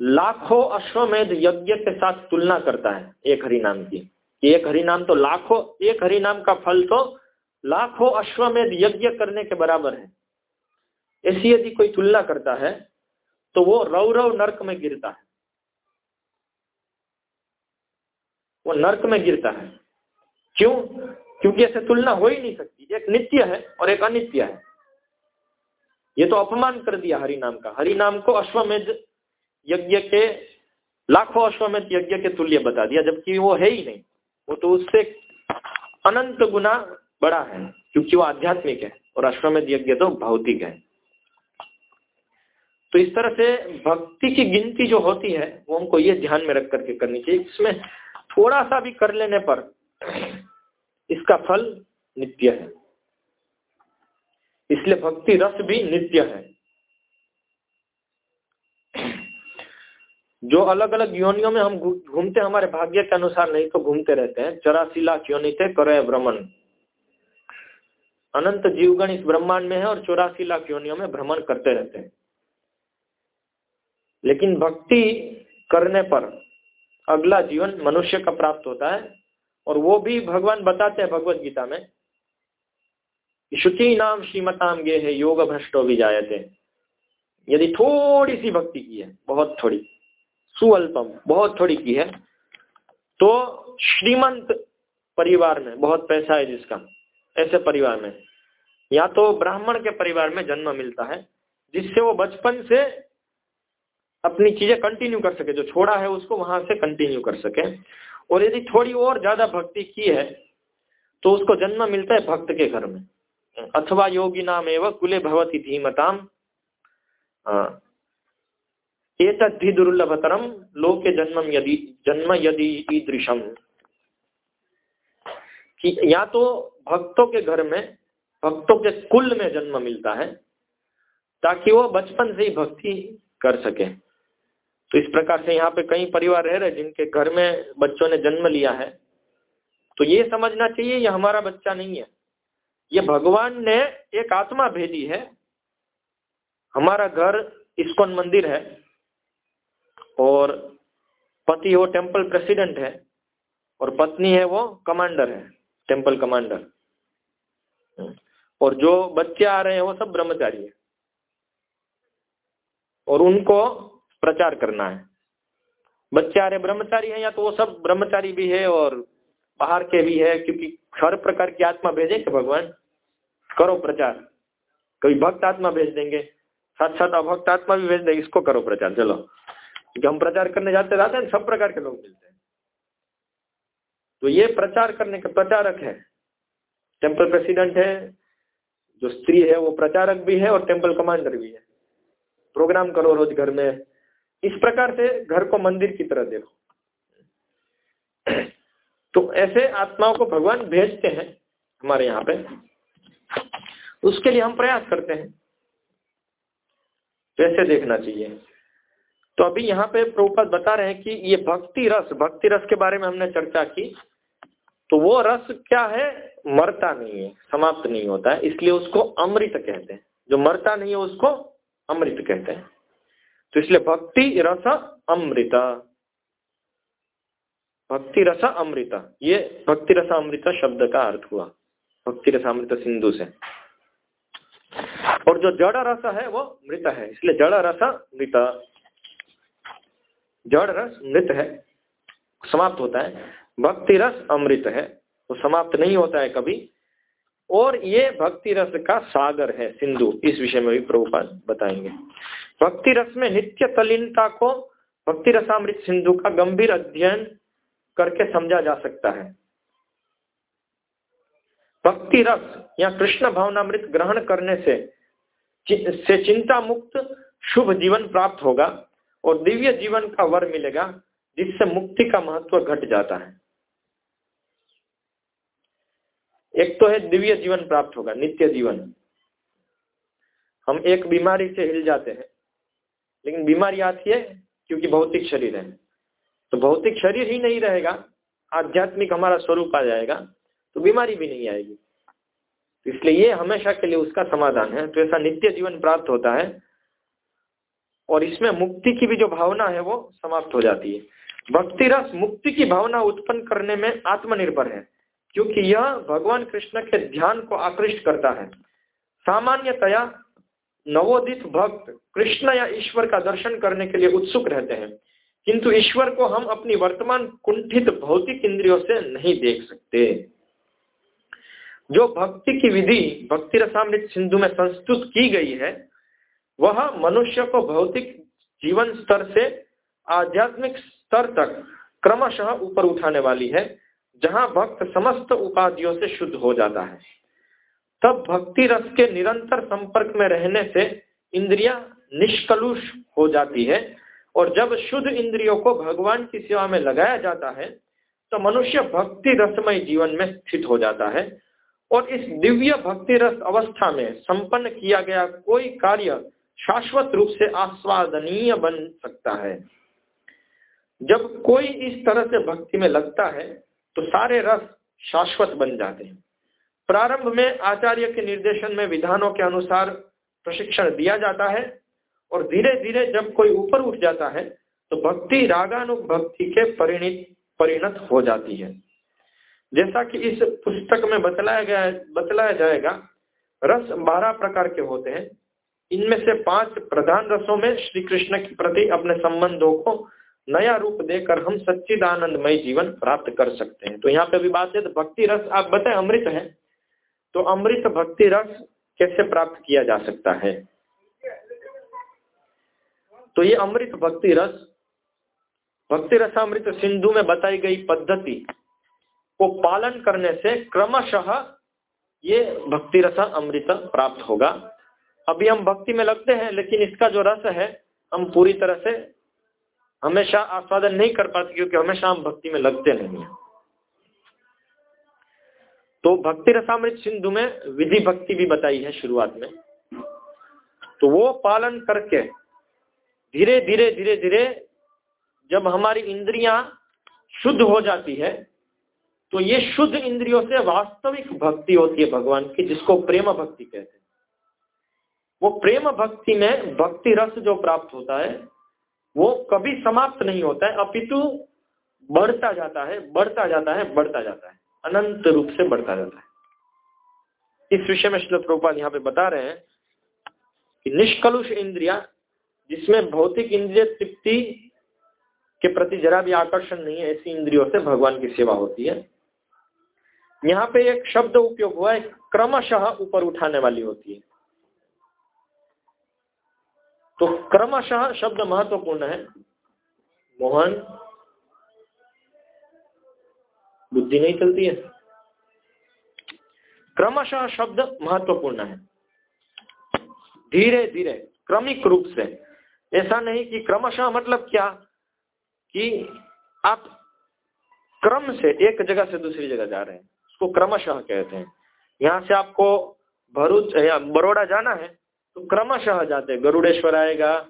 लाखों अश्वमेध यज्ञ के साथ तुलना करता है एक हरि नाम की। एक हरि नाम तो लाखों, एक हरि नाम का फल तो लाखों अश्वमेध यज्ञ करने के बराबर है। ऐसी यदि कोई तुलना करता है तो वो रौरव नर्क में गिरता है। वो नर्क में गिरता है। क्यों? क्योंकि ऐसे तुलना हो ही नहीं सकती। एक नित्य है और एक अनित्य है। ये तो अपमान कर दिया हरि नाम का। हरि नाम को अश्वमेध यज्ञ के, लाखों अश्वमेध यज्ञ के तुल्य बता दिया, जबकि वो है ही नहीं। वो तो उससे अनंत गुना बड़ा है, क्योंकि वो आध्यात्मिक है और अश्वमेध यज्ञ तो भौतिक है। तो इस तरह से भक्ति की गिनती जो होती है, वो हमको ये ध्यान में रख करके करनी चाहिए। इसमें थोड़ा सा भी कर लेने पर इसका फल नित्य है। इसलिए भक्ति रस भी नित्य है। जो अलग अलग योनियों में हम घूमते हमारे भाग्य के अनुसार नहीं तो घूमते रहते हैं। चौरासी लाख योनि थे करे भ्रमण। अनंत जीवगण इस ब्रह्मांड में है और चौरासी लाख योनियों में भ्रमण करते रहते हैं। लेकिन भक्ति करने पर अगला जीवन मनुष्य का प्राप्त होता है, और वो भी भगवान बताते हैं भगवत गीता में शुचि नाम श्रीमताम गे है योग भ्रष्टो भी जायते यदि थोड़ी सी भक्ति की है, बहुत थोड़ी, सुअल्पम, बहुत थोड़ी की है तो श्रीमंत परिवार में, बहुत पैसा है जिसका, ऐसे परिवार में, या तो ब्राह्मण के परिवार में जन्म मिलता है, जिससे वो बचपन से अपनी चीज़ें कंटिन्यू कर सके, जो छोड़ा है उसको वहाँ से कंटिन्यू कर सके। और यदि थोड़ी और ज़्यादा भक्ति की है तो उसको जन्म मिलता है भक्त के घर में। अथवा योगी नाम एवं कुले भवती धीमताम। एतद्धि दुर्लभतरम लोके जन्म यदि जन्म यदि ईदृशम। कि या तो भक्तों के घर में, भक्तों के कुल में जन्म मिलता है, ताकि वो बचपन से ही भक्ति कर सके। तो इस प्रकार से यहाँ पे कई परिवार रह रहे जिनके घर में बच्चों ने जन्म लिया है। तो ये समझना चाहिए, ये हमारा बच्चा नहीं है। ये भगवान ने एक आत्मा भेजी है। हमारा घर इस्कॉन मंदिर है और पति वो टेंपल प्रेसिडेंट है और पत्नी है वो कमांडर है टेंपल कमांडर। और जो बच्चे आ रहे हैं वो सब ब्रह्मचारी है। और उनको प्रचार करना है। बच्चे आ रहे ब्रह्मचारी हैं या तो वो सब ब्रह्मचारी भी है और बाहर के भी है, क्योंकि हर प्रकार की आत्मा भेजे कि भगवान? करो प्रचार। कभी भक्त आत्मा भेज देंगे। साथ साथ अभक्त आत्मा भी भेज देंगे, इसको करो प्रचार। चलो। क्योंकि हम प्रचार करने जाते रहते हैं, सब प्रकार के लोग मिलते हैं। तो ये प्रचार करने का प्रचारक है। टेंपल प्रेसिडेंट है, जो स्त्री है वो प्रचारक भी है और टेंपल कमांडर भी है। प्रोग्राम करो रोज घर में। इस प्रकार से घर को मंदिर की तरह देखो। तो ऐसे आत्माओं को भगवान भेजते हैं हमारे यहाँ पे। उसके लिए हम प्रयास करते हैं। वैसे देखना चाहिए। तो अभी यहाँ पे प्रभुपद बता रहे हैं कि ये भक्ति रस भक्ति रस के बारे में हमने चर्चा की। तो वो रस क्या है? मरता नहीं है, समाप्त नहीं होता है। इसलिए उसको अमृत कहते हैं। जो मरता नहीं है, उसको अमृत कहते हैं। तो इसलिए भक्ति रस अमृत। भक्ति रस अमृत। ये भक्ति रस अमृत शब्द का अर्थ हुआ। भक्ति रस अमृत सिंधु से। और जो जड़ रस है, वो मृत है। इसलिए जड़ रस मृत। जड़ रस मृत है। समाप्त होता है। भक्ति रस अमृत है। वो समाप्त नहीं होता है कभी। और ये भक्ति रस का सागर है, सिंधु। इस विषय में भी प्रभुपाद बताएँगे। भक्ति रस में नित्य तलीनता को, भक्ति रसामृत सिंधु का गंभीर अध्ययन करके समझा जा सकता है। भक्ति रस या कृष्ण भावनामृत ग्रहण करने से से चिंता मुक्त शुभ जीवन प्राप्त होगा और दिव्य जीवन का वर मिलेगा, जिससे मुक्ति का महत्व घट जाता है। एक तो है दिव्य जीवन प्राप्त होगा, नित्य जीवन। हम एक बीमारी से हिल जाते हैं, लेकिन बीमारी आती है क्योंकि भौतिक शरीर है। तो भौतिक शरीर ही नहीं रहेगा, आध्यात्मिक हमारा स्वरूप आ जाएगा तो बीमारी भी नहीं आएगी। तो इसलिए ये हमेशा के लिए उसका समाधान है। तो ऐसा नित्य जीवन प्राप्त होता है, और इसमें मुक्ति की भी जो भावना है वो समाप्त हो जाती है। भक्ति रस मुक्ति की भावना उत्पन्न करने में आत्मनिर्भर है। क्योंकि यह भगवान कृष्ण के ध्यान को आकृष्ट करता है। सामान्यतया नवोदित भक्त कृष्ण या ईश्वर का दर्शन करने के लिए उत्सुक रहते हैं, किंतु ईश्वर को हम अपनी वर्तमान कुंठित भौतिक इंद्रियों से नहीं देख सकते। जो भक्ति की विधि भक्ति रसामृत सिंधु में संस्तुत की गई है, वह मनुष्य को भौतिक जीवन स्तर से आध्यात्मिक स्तर तक क्रमशः ऊपर उठाने वाली है। जहाँ भक्त समस्त उपाधियों से शुद्ध हो जाता है। तब भक्ति रस के निरंतर संपर्क में रहने से इंद्रिया निष्कलुष हो जाती है और जब शुद्ध इंद्रियों को भगवान की सेवा में लगाया जाता है तो मनुष्य भक्ति रसमय जीवन में स्थित हो जाता है और इस दिव्य भक्ति रस अवस्था में संपन्न किया गया कोई कार्य शाश्वत रूप से आस्वादनीय बन सकता है। जब कोई इस तरह से भक्ति में लगता है तो सारे रस शाश्वत बन जाते हैं। प्रारंभ में आचार्य के निर्देशन में विधानों के अनुसार प्रशिक्षण दिया जाता है और धीरे धीरे जब कोई ऊपर उठ जाता है तो भक्ति रागानुभक्ति के परिणित, परिणत हो जाती है। जैसा कि इस पुस्तक में बतलाया गया, बतलाया जाएगा, रस बारह प्रकार के होते हैं। इनमें से पाँच प्रधान रसों में श्री कृष्ण के प्रति अपने संबंधों को नया रूप देकर हम सच्चिदानंदमय जीवन प्राप्त कर सकते हैं। तो यहाँ पे भी बात है तो भक्ति रस, आप बताएँ, अमृत है। तो अमृत भक्ति रस कैसे प्राप्त किया जा सकता है? तो ये अमृत भक्ति रस, भक्ति रसामृत सिंधु में बताई गई पद्धति को पालन करने से क्रमशः ये भक्ति रसा अमृत प्राप्त होगा। अभी हम भक्ति में लगते हैं, लेकिन इसका जो रस है, हम पूरी तरह से हमेशा आस्वादन नहीं कर पाते क्योंकि हमेशा हम भक्ति में लगते नहीं है। तो भक्ति रसामृत सिंधु में विधि भक्ति भी बताई है शुरुआत में। तो वो पालन करके धीरे धीरे धीरे धीरे जब हमारी इंद्रियाँ शुद्ध हो जाती है तो ये शुद्ध इंद्रियों से वास्तविक भक्ति होती है भगवान की, जिसको प्रेम भक्ति कहते हैं। वो प्रेम भक्ति में भक्ति रस जो प्राप्त होता है वो कभी समाप्त नहीं होता है, अपितु बढ़ता जाता है, बढ़ता जाता है, बढ़ता जाता है, अनंत रूप से बढ़ता जाता है। इस विषय में श्री प्रभुपाल यहाँ पे बता रहे हैं कि निष्कलुष इंद्रिया, जिसमें भौतिक इंद्रिय तृप्ति के प्रति जरा भी आकर्षण नहीं है, ऐसी इंद्रियों से भगवान की सेवा होती है। यहाँ पे एक शब्द उपयोग हुआ है, क्रमशः ऊपर उठाने वाली होती है। तो क्रमशः शब्द महत्वपूर्ण है। मोहन, बुद्धि नहीं चलती है। क्रमशः शब्द महत्वपूर्ण है। धीरे धीरे, क्रमिक रूप से। ऐसा नहीं कि क्रमशः मतलब क्या? कि आप क्रम से एक जगह से दूसरी जगह जा रहे हैं। उसको क्रमशः कहते हैं। यहाँ से आपको भरूच या बड़ोड़ा जाना है। तो क्रमशः जाते गरुड़ेश्वर आएगा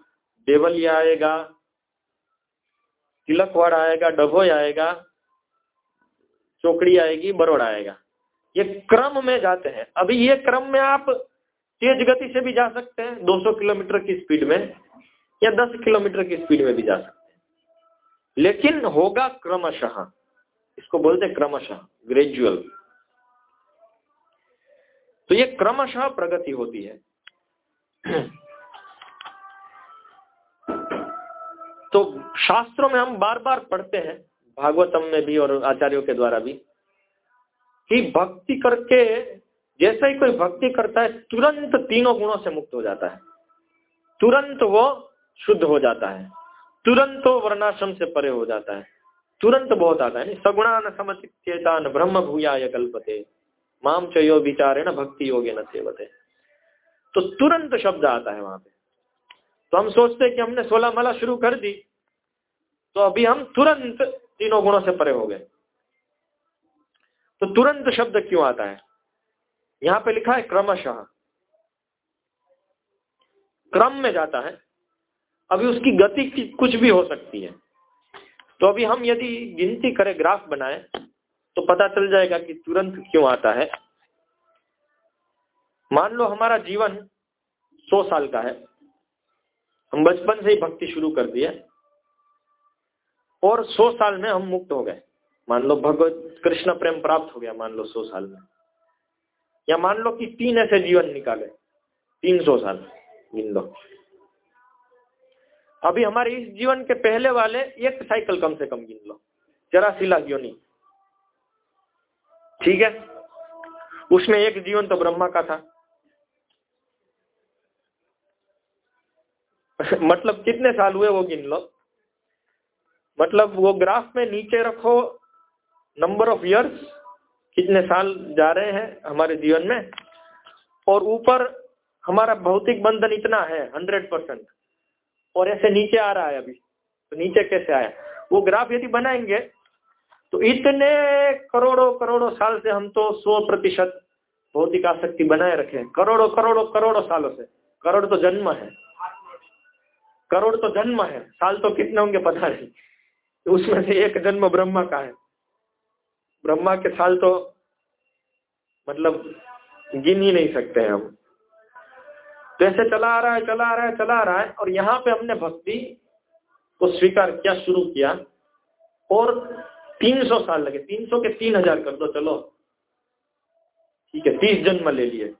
देवलिया आएगा, तिलकवाड़ आएगा, डभोई आएगा, चौकड़ी आएगी बड़ोड़ा आएगा। ये क्रम में जाते हैं। अभी ये क्रम में आप तेज गति से भी जा सकते हैं 200 किलोमीटर की स्पीड में, या 10 किलोमीटर की स्पीड में भी जा सकते हैं। लेकिन होगा क्रमशः, इसको बोलते क्रमशः ग्रेजुअल तो ये क्रमशः प्रगति होती है। [clears throat] तो शास्त्रों में हम बार बार पढ़ते हैं, भागवतम में भी और आचार्यों के द्वारा भी, कि भक्ति करके, जैसा ही कोई भक्ति करता है, तुरंत तीनों गुणों से मुक्त हो जाता है। तुरंत वो शुद्ध हो जाता है। तुरंत वो वर्णाश्रम से परे हो जाता है। तुरंत बहुत आता है। सगुणा सगुणान समचित्येतान ब्रह्म भूयाय कल्पते। माम चयो विचारेण भक्ति योगे न सेवते। तो तुरंत शब्द आता है वहाँ पे। तो हम सोचते हैं कि हमने सोलह माला शुरू कर दी। तो अभी हम तुरंत तीनों गुणों से परे हो गए। तो तुरंत शब्द क्यों आता है? यहाँ पे लिखा है क्रमशः। क्रम में जाता है। अभी उसकी गति की कुछ भी हो सकती है। तो अभी हम यदि गिनती करें, ग्राफ बनाए तो पता चल जाएगा कि तुरंत क्यों आता है। मान लो हमारा जीवन सौ साल का है। हम बचपन से ही भक्ति शुरू कर दिए और सौ साल में हम मुक्त हो गए। मान लो भगवत कृष्ण प्रेम प्राप्त हो गया, मान लो सौ साल में। या मान लो कि तीन ऐसे जीवन निकाले, तीन सौ साल गिन लो। अभी हमारे इस जीवन के पहले वाले एक साइकिल कम से कम गिन लो। चरासी लाख योनि ठीक है? उसमें एक जीवन तो ब्रह्मा का था। [laughs] मतलब कितने साल हुए वो गिन लो? मतलब वो ग्राफ में नीचे रखो नंबर ऑफ़ इयर्स कितने साल जा रहे हैं हमारे जीवन में, और ऊपर हमारा भौतिक बंधन इतना है हंड्रेड परसेंट और ऐसे नीचे आ रहा है अभी तो नीचे कैसे आया? वो ग्राफ यदि बनाएँगे तो इतने करोड़ों करोड़ों साल से हम तो सौ प्रतिशत भौतिक आसक्ति बनाए रखे करोड़ों करोड़ों करोड़ों सालों से। करोड़ तो जन्म है। करोड़ तो जन्म है, साल तो कितने होंगे पता नहीं। उसमें से एक जन्म ब्रह्मा का है। ब्रह्मा के साल तो मतलब गिन ही नहीं सकते हैं हम। तो ऐसे चला आ रहा है, चला आ रहा है, चला आ रहा है, और यहाँ पे हमने भक्ति को स्वीकार किया, शुरू किया, और 300 साल लगे। 300 के 3000 कर दो, चलो। ठीक है 30 जन्म ले लिए।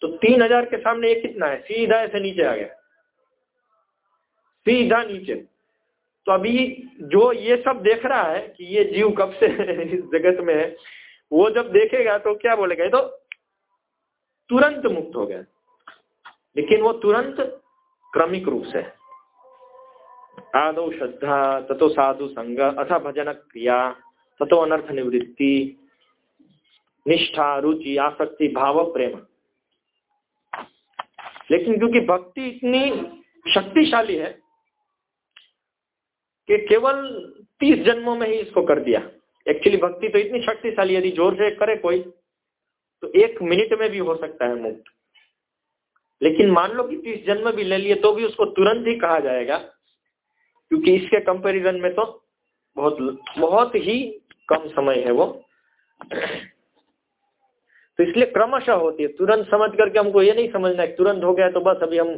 तो 3000 के सामने ये कितना है? सीधा ऐसे नीचे आ गया। सीधा नीचे। तो अभी जो ये सब देख रहा है कि ये जीव कब से [laughs] इस जगत में है, वो जब देखेगा तो क्या बोलेगा? तो तुरंत मुक्त हो गया। लेकिन वो तुरंत क्रमिक रूप से आदो श्रद्धा, ततो साधु संग, अथा भजन क्रिया, ततो अनर्थ निवृत्ति, निष्ठा, रुचि, आसक्ति, भाव, प्रेम। लेकिन क्योंकि भक्ति इतनी शक्तिशाली है कि केवल तीस जन्मों में ही इसको कर दिया। एक्चुअली भक्ति तो इतनी शक्तिशाली, यदि ज़ोर से करे कोई तो एक मिनट में भी हो सकता है मुक्त। लेकिन मान लो कि तीस जन्म भी ले लिए तो भी उसको तुरंत ही कहा जाएगा, क्योंकि इसके कंपैरिजन में तो बहुत बहुत ही कम समय है वो। तो इसलिए क्रमशः होती है। तुरंत समझ करके हमको ये नहीं समझना है तुरंत हो गया तो बस अभी हम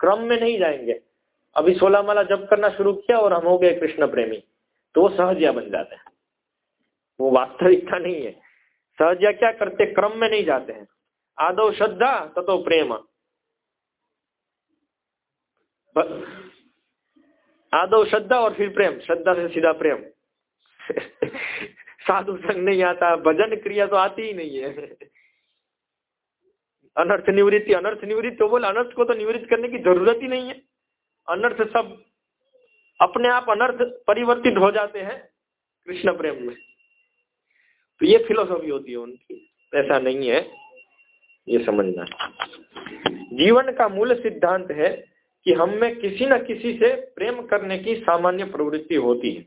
क्रम में नहीं जाएँगे। अभी सोलह माला जब करना शुरू किया और हम हो गए कृष्ण प्रेमी तो वो सहजिया बन जाते हैं। वो वास्तविकता नहीं है। सहजिया क्या करते? क्रम में नहीं जाते हैं। आदो श्रद्धा, ततो प्रेम। आदो श्रद्धा और फिर प्रेम। श्रद्धा से सीधा प्रेम। [laughs] साधु संग नहीं आता, भजन क्रिया तो आती ही नहीं है। अनर्थ निवृत्ति अनर्थ निवृत्ति तो बोल, अनर्थ को तो निवृत्त करने की ज़रूरत ही नहीं है। अनर्थ सब अपने आप अनर्थ परिवर्तित हो जाते हैं कृष्ण प्रेम में। तो ये फिलोसॉफी होती है उनकी। ऐसा नहीं है, ये समझना। जीवन का मूल सिद्धांत है कि हम में किसी न किसी से प्रेम करने की सामान्य प्रवृत्ति होती है।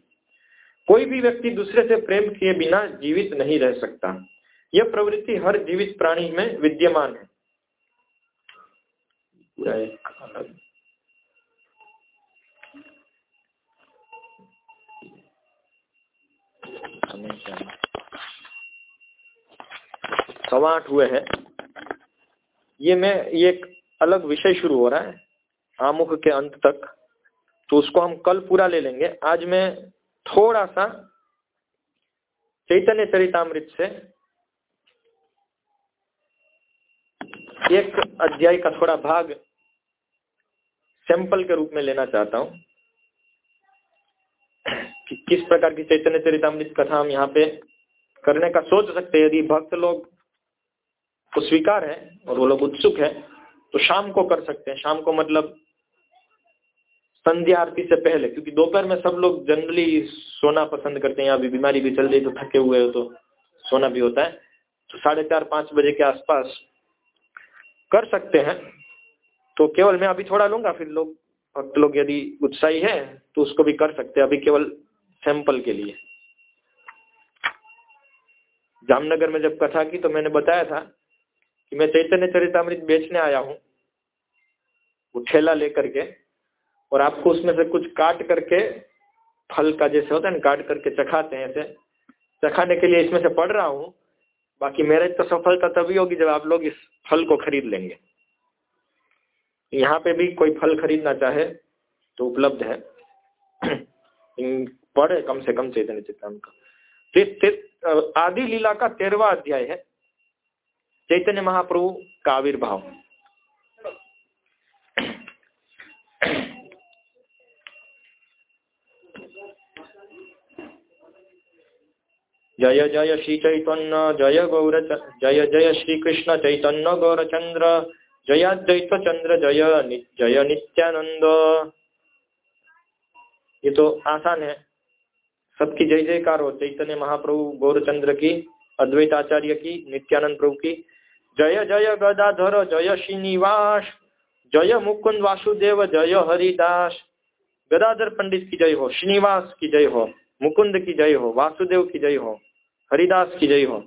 कोई भी व्यक्ति दूसरे से प्रेम किए बिना जीवित नहीं रह सकता। यह प्रवृत्ति हर जीवित प्राणी में विद्यमान है। सवा आठ हुए हैं। ये मैं, ये एक अलग विषय शुरू हो रहा है, आमुख के अंत तक। तो उसको हम कल पूरा ले लेंगे। आज मैं थोड़ा सा चैतन्य चरितमृत से एक अध्याय का थोड़ा भाग सैंपल के रूप में लेना चाहता हूँ। कि किस प्रकार की चैतन्य चरितमृत कथा हम यहाँ पे करने का सोच सकते हैं? यदि भक्त लोग को स्वीकार है और वो लोग उत्सुक है तो शाम को कर सकते हैं। शाम को मतलब संध्या आरती से पहले, क्योंकि दोपहर में सब लोग जनरली सोना पसंद करते हैं। अभी बीमारी भी चल रही तो थके हुए हो तो सोना भी होता है। तो साढ़े चार, पाँच बजे के आसपास कर सकते हैं। तो केवल मैं अभी थोड़ा लूँगा, फिर लोग, भक्त लोग यदि उत्साही है तो उसको भी कर सकते हैं। अभी केवल सैंपल के लिए। जामनगर में जब कथा की तो मैंने बताया था कि मैं चैतन्य चरितमृत बेचने आया हूँ। वो ठेला लेकर के और आपको उसमें से कुछ काट करके, फल का जैसे होता है ना, काट करके चखाते हैं ऐसे। चखाने के लिए इसमें से पढ़ रहा हूँ। बाकी मेरे तो सफलता तभी होगी जब आप लोग इस फल को खरीद लेंगे। यहाँ पे भी कोई फल खरीदना चाहे तो उपलब्ध है। [clears throat] पढ़े कम से कम चैतन्य चित्राम का। आदि लीला का तेरवा अध्याय है। चैतन्य महाप्रभु का आविर्भाव। जय जय श्री चैतन्य, जय गौर जय जय श्री कृष्ण चैतन्य गौरचंद्र जयाद्वैत चंद्र, जय जय नित्यानंद। ये तो आसान है। सबकी जय जयकार हो, चैतन्य महाप्रभु, गौरचंद्र की अद्वैत आचार्य की, नित्यानंद प्रभु की। जय जय गदाधर, जय श्रीनिवास, जय मुकुंद वासुदेव, जय हरिदास। गदाधर पंडित की जय हो, श्रीनिवास की जय हो, मुकुंद की जय हो, वासुदेव की जय हो, हरिदास की जय हो,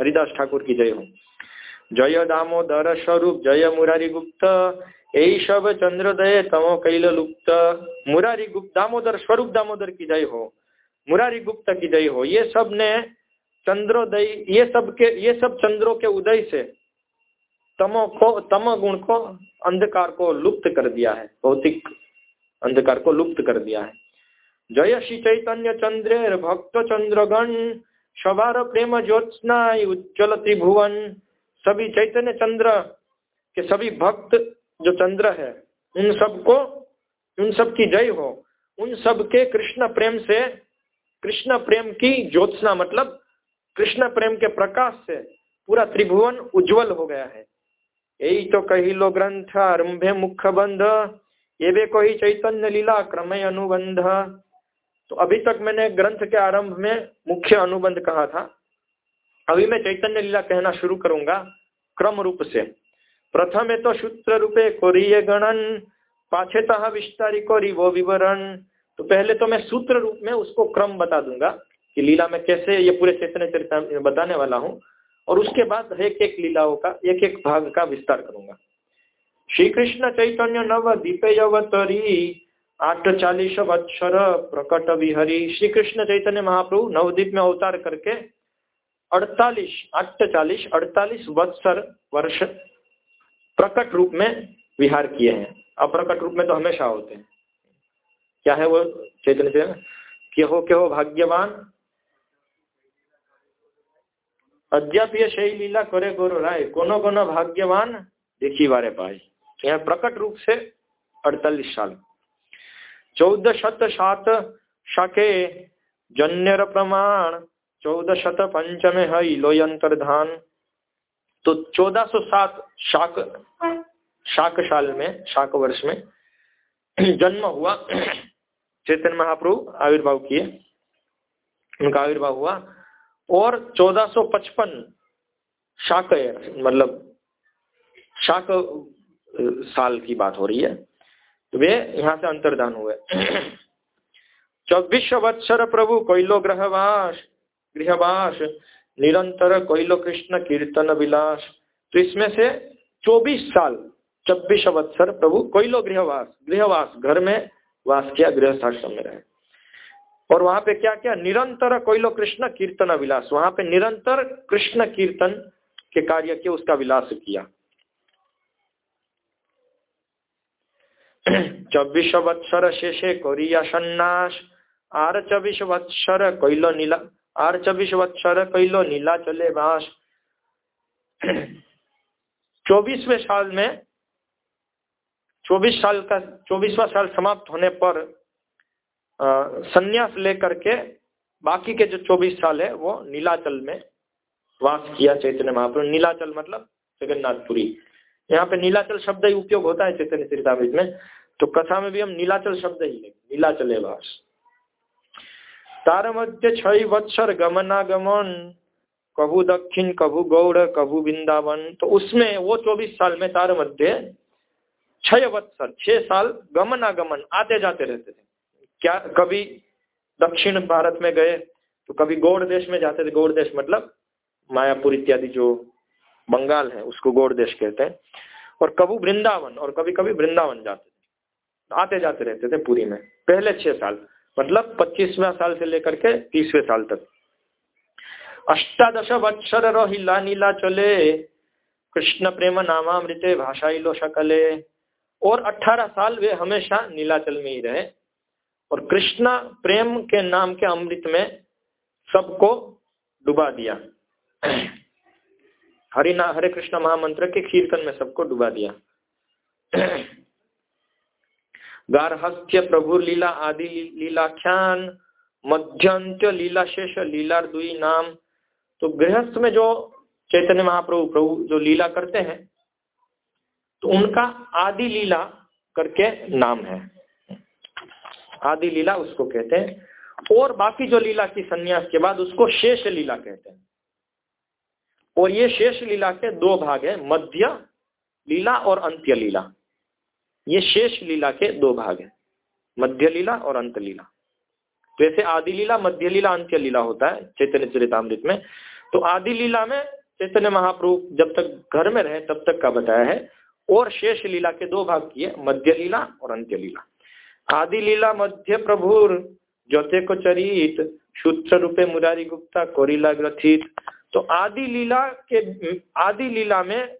हरिदास ठाकुर की जय हो। जय दामोदर स्वरूप, जय मुरारी गुप्त यही सब चंद्रोदय तमो कैल लुप्त मुरारी गुप्त दामोदर स्वरूप दामोदर की जय हो मुरारी गुप्त की जय हो। ये सबने चंद्रोदय, ये सब के, ये सब चंद्रों के उदय से तमो को, तम गुण को, अंधकार को लुप्त कर दिया है। भौतिक अंधकार को लुप्त कर दिया है। जय श्री चैतन्य चंद्र, भक्त चंद्रगण, सवार प्रेम ज्योत्ना उज्जवल त्रिभुवन। सभी चैतन्य चंद्र के सभी भक्त जो चंद्र है, उन सबको, उन सब की जय हो। उन सब के कृष्ण प्रेम से कृष्ण प्रेम की ज्योत्सना मतलब कृष्ण प्रेम के प्रकाश से पूरा त्रिभुवन उज्जवल हो गया है। यही तो कही लो ग्रंथ आरंभे मुख्य बंध, ये भी कोई चैतन्य लीला क्रमय अनुबंध। तो अभी तक मैंने ग्रंथ के आरंभ में मुख्य अनुबंध कहा था। अभी मैं चैतन्य लीला कहना शुरू करूँगा क्रम रूप से। प्रथम तो सूत्र रूपे कोरिय गणन पाछेतः विस्तारी कोरी वो विवरण। तो पहले तो मैं सूत्र रूप में उसको क्रम बता दूँगा कि लीला में कैसे ये पूरे चैतन्य चरित्र बताने वाला हूँ। और उसके बाद एक एक लीलाओं का, एक एक भाग का विस्तार करूँगा। श्री कृष्ण चैतन्य नव दीपेयवतरी, आठ चालीस वत्सर प्रकट विहरी। श्री कृष्ण चैतन्य महाप्रभु नवदीप में अवतार करके अड़तालीस अट्ठ चालीस, अड़तालीस वत्सर वर्ष प्रकट रूप में विहार किए हैं। अप्रकट रूप में तो हमेशा होते हैं। क्या है वो चैतन्य के हो के हो भाग्यवान। अद्यापीय शैली लीला करे गोरो राय। कोनो कोनो भाग्यवान देखी बारे पाए। यह प्रकट रूप से अड़तालीस साल। चौदह शत सात शाके जन्यर प्रमाण। चौदह शत पंचमे हई लोयंतरधान तो चौदह सौ सात शाक शाक साल में, शाक वर्ष में जन्म हुआ। चैतन्य महाप्रभु आविर्भाव किए। उनका आविर्भाव हुआ। और 1455 शाक मतलब शाक साल की बात हो रही है। तो वे यहाँ से अंतर्धान हुए। [clears throat] चौबीस वत्सर प्रभु कोयलो ग्रहवास, गृहवास, निरंतर कोयलो कृष्ण कीर्तन विलास। तो इसमें से 24 साल चौबीस वत्सर प्रभु कोयलो गृहवास गृहवास, घर में वास किया, गृहस्थाश्रम में रहे। और वहाँ पे क्या क्या? निरंतर कोयलो कृष्ण कीर्तन विलास वहाँ पे निरंतर कृष्ण कीर्तन के कार्य के उसका विलास किया। चौबीस वत्सर शेषे कोरिया सन्नास आर चौबीस वत्सर कोयलो नीला, आर चौबीस वत्सर कोयलो नीला चले बास। चौबीसवें साल में चौबीस साल का, चौबीसवा साल समाप्त होने पर संन्यास लेकर के बाकी के जो चौबीस साल है, वो नीलाचल में वास किया चैतन्य महाप्रभु। नीलाचल मतलब जगन्नाथपुरी। यहाँ पे नीलाचल शब्द ही उपयोग होता है चैतन्य चरितमृत में। तो कथा में भी हम नीलाचल शब्द ही लेंगे, नीलाचले वास। तार मध्य वत्सर गमनागमन, कभू दक्षिण, कभू गौड़, कभू वृंदावन। तो उसमें वो चौबीस साल में तार मध्य छह वत्सर छह साल गमनागमन, आते जाते रहते थे। क्या कभी दक्षिण भारत में गए तो कभी गौड़ देश में जाते थे। गौड़ देश मतलब मायापुर इत्यादि जो बंगाल है, उसको गौड़ देश कहते हैं। और कभी वृंदावन, और कभी कभी वृंदावन जाते थे। आते जाते रहते थे पूरी में, पहले छह साल मतलब पच्चीसवा साल से लेकर के तीसवें साल तक। अष्टादश वत्सर रहिला नीला चले, कृष्ण प्रेम नामामृते भाषाइलो शकले और 18 साल वे हमेशा नीलाचल में ही रहे। और कृष्णा प्रेम के नाम के अमृत में सबको डुबा दिया। [clears throat] हरि ना, हरे कृष्ण महामंत्र के कीर्तन में सबको डुबा दिया। [clears throat] गारहस्थ्य, प्रभु, लीला आदि, लीलाख्यान, मध्यंत्य, लीला शेष लीला दुई नाम। तो गृहस्थ में जो चैतन्य महाप्रभु, प्रभु जो लीला करते हैं तो उनका आदि लीला करके नाम है। आदि लीला उसको कहते हैं। और बाकी जो लीला की संन्यास के बाद उसको शेष लीला कहते हैं। और ये शेष लीला के दो भाग है, मध्य लीला और अंत्य लीला। ये शेष लीला के दो भाग है, मध्य लीला और अंत लीला। वैसे आदि लीला, मध्य लीला, अंत्य लीला होता है चैतन्य चरितमृत में। तो आदि लीला में चैतन्य महाप्रभु जब तक घर में रहे, तब तक का बताया है और शेष लीला के दो भाग किए, मध्य लीला और अंत्य लीला। आदि लीला मध्य प्रभुर, ज्योते को चरित सूत्र रूपे मुरारी गुप्ता, कोरिला ग्रथित। तो आदि लीला के, आदि लीला में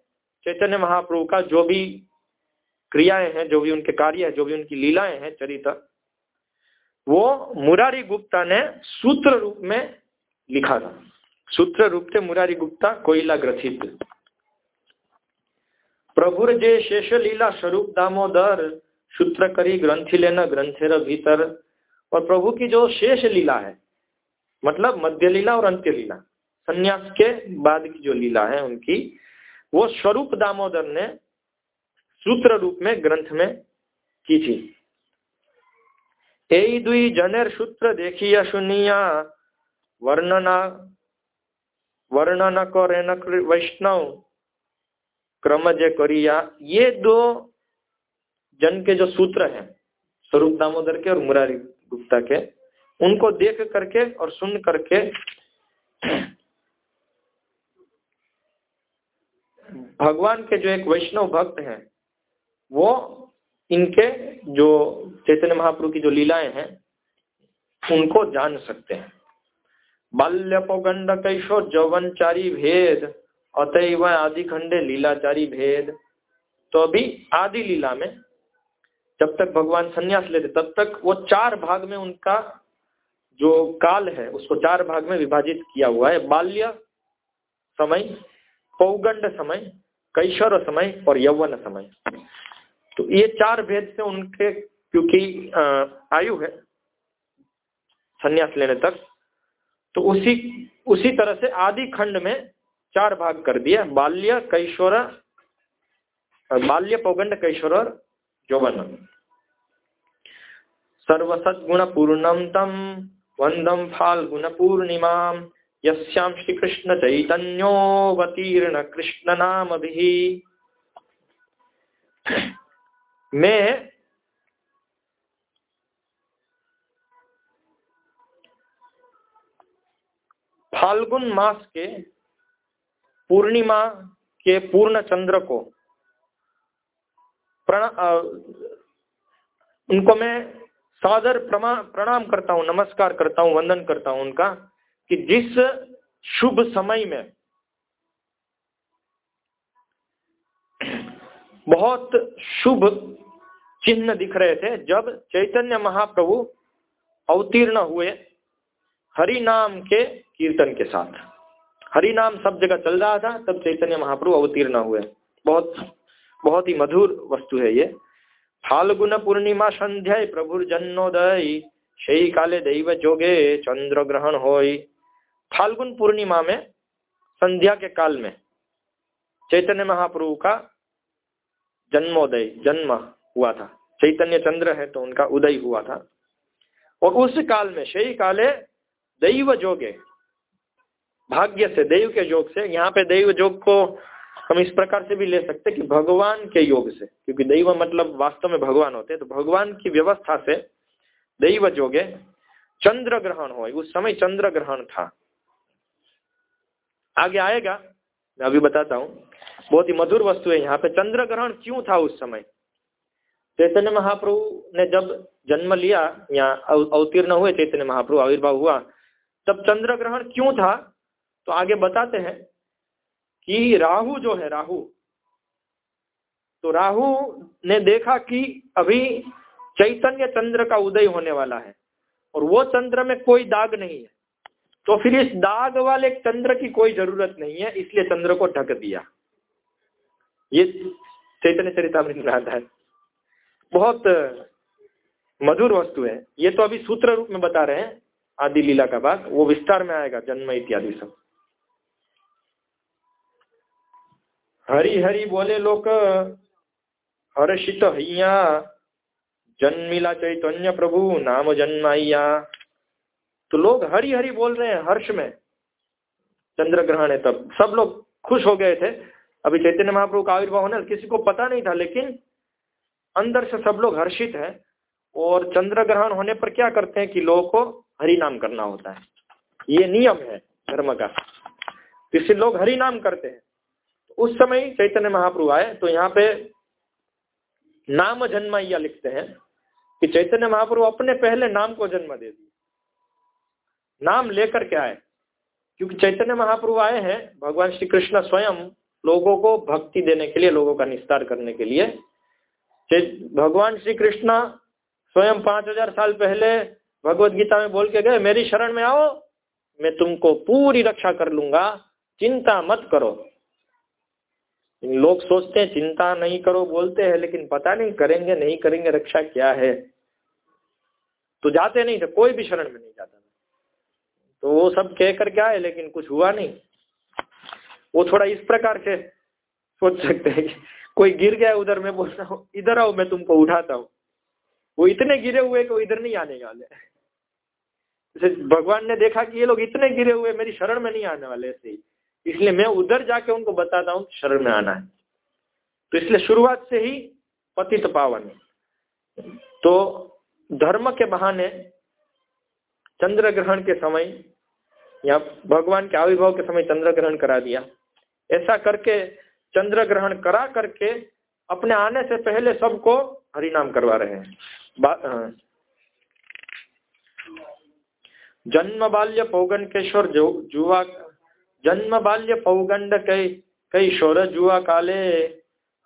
चैतन्य महाप्रभु का जो भी क्रियाएँ हैं, जो भी उनके कार्य है, जो भी उनकी लीलाएँ हैं, चरित, वो मुरारी गुप्ता ने सूत्र रूप में लिखा था। सूत्र रूप से मुरारी गुप्ता कोयला ग्रथित। प्रभुर जे शेष लीला स्वरूप दामोदर सूत्र करी ग्रंथि लेना ग्रंथेर भीतर और प्रभु की जो शेष लीला है मतलब मध्य लीला और अंत्य लीला संन्यास के बाद की जो लीला है उनकी वो स्वरूप दामोदर ने सूत्र रूप में ग्रंथ में की थी এই दुई जनेर सूत्र देखिया सुनिया वर्णना वर्णना करे वैष्णव क्रम जे करिया, ये दो जन के जो सूत्र हैं, स्वरूप दामोदर के और मुरारी गुप्ता के, उनको देख करके और सुन करके भगवान के जो एक वैष्णव भक्त हैं, वो इनके जो चैतन्य महाप्रभु की जो लीलाएँ हैं, उनको जान सकते हैं। बाल्य पौगंड कैशो जवनचारी भेद अतएव आदि खंडे लीलाचारी भेद। तो अभी आदि लीला में जब तक भगवान संन्यास लेते, तब तक वो चार भाग में उनका जो काल है, उसको चार भाग में विभाजित किया हुआ है। बाल्य समय, पौगंड समय, कैशोर समय और यौवन समय। तो ये चार भेद से उनके क्योंकि आयु है, संन्यास लेने तक तो उसी उसी तरह से आदि खंड में चार भाग कर दिया। बाल्य, कैशोर, बाल्य पौगंड, कैशोर और यौवन। सर्वसद्गुण पूर्णम तम वंदम फाल्गुन पूर्णिमा यस्याम श्री कृष्ण चैतन्योवतीर्ण कृष्ण नाम भी मैं फाल्गुन मास के पूर्णिमा के पूर्ण चंद्र को प्रण उनको मैं सादर प्रणाम करता हूँ, नमस्कार करता हूँ, वंदन करता हूँ उनका कि जिस शुभ समय में बहुत शुभ चिन्ह दिख रहे थे, जब चैतन्य महाप्रभु अवतीर्ण हुए हरि नाम के कीर्तन के साथ। हरि नाम सब जगह चल रहा था, तब चैतन्य महाप्रभु अवतीर्ण हुए। बहुत बहुत ही मधुर वस्तु है ये। फाल्गुन पूर्णिमा संध्या, प्रभुर जन्नोदय সেই काले दैव जोगे, चंद्र ग्रहण हो फाल्गुन पूर्णिमा में, संध्या के काल में, चैतन्य महाप्रभु का जन्मोदय, जन्म हुआ था। चैतन्य चंद्र है तो उनका उदय हुआ था। और उस काल में शही काले दैव जोगे भाग्य से, दैव के योग से, यहाँ पे दैव योग को हम इस प्रकार से भी ले सकते कि भगवान के योग से, क्योंकि दैव मतलब वास्तव में भगवान होते तो भगवान की व्यवस्था से दैव जोगे चंद्र ग्रहण हो उस समय चंद्र ग्रहण था। आगे आएगा, मैं अभी बताता हूँ, बहुत ही मधुर वस्तु है यहाँ पे, चंद्र ग्रहण क्यों था उस समय? चैतन्य महाप्रभु ने जब जन्म लिया या अवतीर्ण हुए, चैतन्य महाप्रभु आविर्भाव हुआ, तब चंद्र ग्रहण क्यों था? तो आगे बताते हैं कि राहु जो है, राहु तो राहु ने देखा कि अभी चैतन्य चंद्र का उदय होने वाला है और वो चंद्र में कोई दाग नहीं है। तो फिर इस दाग वाले चंद्र की कोई ज़रूरत नहीं है, इसलिए चंद्र को ढक दिया। ये चैतन्य चरितमृत है। बहुत मधुर वस्तु है। ये तो अभी सूत्र रूप में बता रहे हैं आदि लीला का भाग वो विस्तार में आएगा, जन्म इत्यादि सब। हरि हरि बोले लोग हर्षित हैया। जन्मिला चैतन्य प्रभु, नाम जन्माइया। तो लोग हरि हरि बोल रहे हैं हर्ष में। चंद्र ग्रहण है तब। सब लोग खुश हो गए थे। अभी चैतन्य महाप्रभु का आविर्भाव होने, किसी को पता नहीं था, लेकिन अंदर से सब लोग हर्षित हैं। और चंद्र ग्रहण होने पर क्या करते हैं कि लोगों को हरि नाम करना होता है। ये नियम है धर्म का। इससे लोग हरि नाम करते हैं। तो उस समय चैतन्य महाप्रभु आए तो यहाँ पे नाम जन्म जन्मैया लिखते हैं कि चैतन्य महाप्रभु अपने पहले नाम को जन्म दे दिए। नाम लेकर के आए। क्योंकि चैतन्य महाप्रभु आए हैं, भगवान श्री कृष्ण स्वयं लोगों को भक्ति देने के लिए, लोगों का निस्तार करने के लिए। भगवान श्री कृष्ण स्वयं पाँच हज़ार साल पहले भगवत गीता में बोल के गए, मेरी शरण में आओ, मैं तुमको पूरी रक्षा कर लूँगा, चिंता मत करो। लोग सोचते हैं, चिंता नहीं करो, बोलते हैं, लेकिन पता नहीं करेंगे नहीं करेंगे, रक्षा क्या है? तो जाते नहीं थे, कोई भी शरण में नहीं जाता तो वो सब कह कर क्या है, लेकिन कुछ हुआ नहीं। वो थोड़ा इस प्रकार से सोच सकते हैं कोई गिर गया उधर, मैं बोलता हूँ, इधर आओ, मैं तुमको उठाता हूँ। वो इतने गिरे हुए कि वो इधर नहीं आने वाले। भगवान ने देखा कि ये लोग इतने गिरे हुए, मेरी शरण में नहीं आने वाले ऐसे ही। इसलिए मैं उधर जाके उनको बताता हूँ शरण में आना है। तो इसलिए शुरुआत से ही पतित पावन तो धर्म के बहाने चंद्र ग्रहण के समय या भगवान के आविर्भाव के समय चंद्र ग्रहण करा दिया। ऐसा करके चंद्र ग्रहण करा करके अपने आने से पहले सबको हरिनाम करवा रहे हैं। जन्म बाल्य पौगन केश्वर जुआ जन्म बाल्य पौगंड कई कई शोर जुआ काले,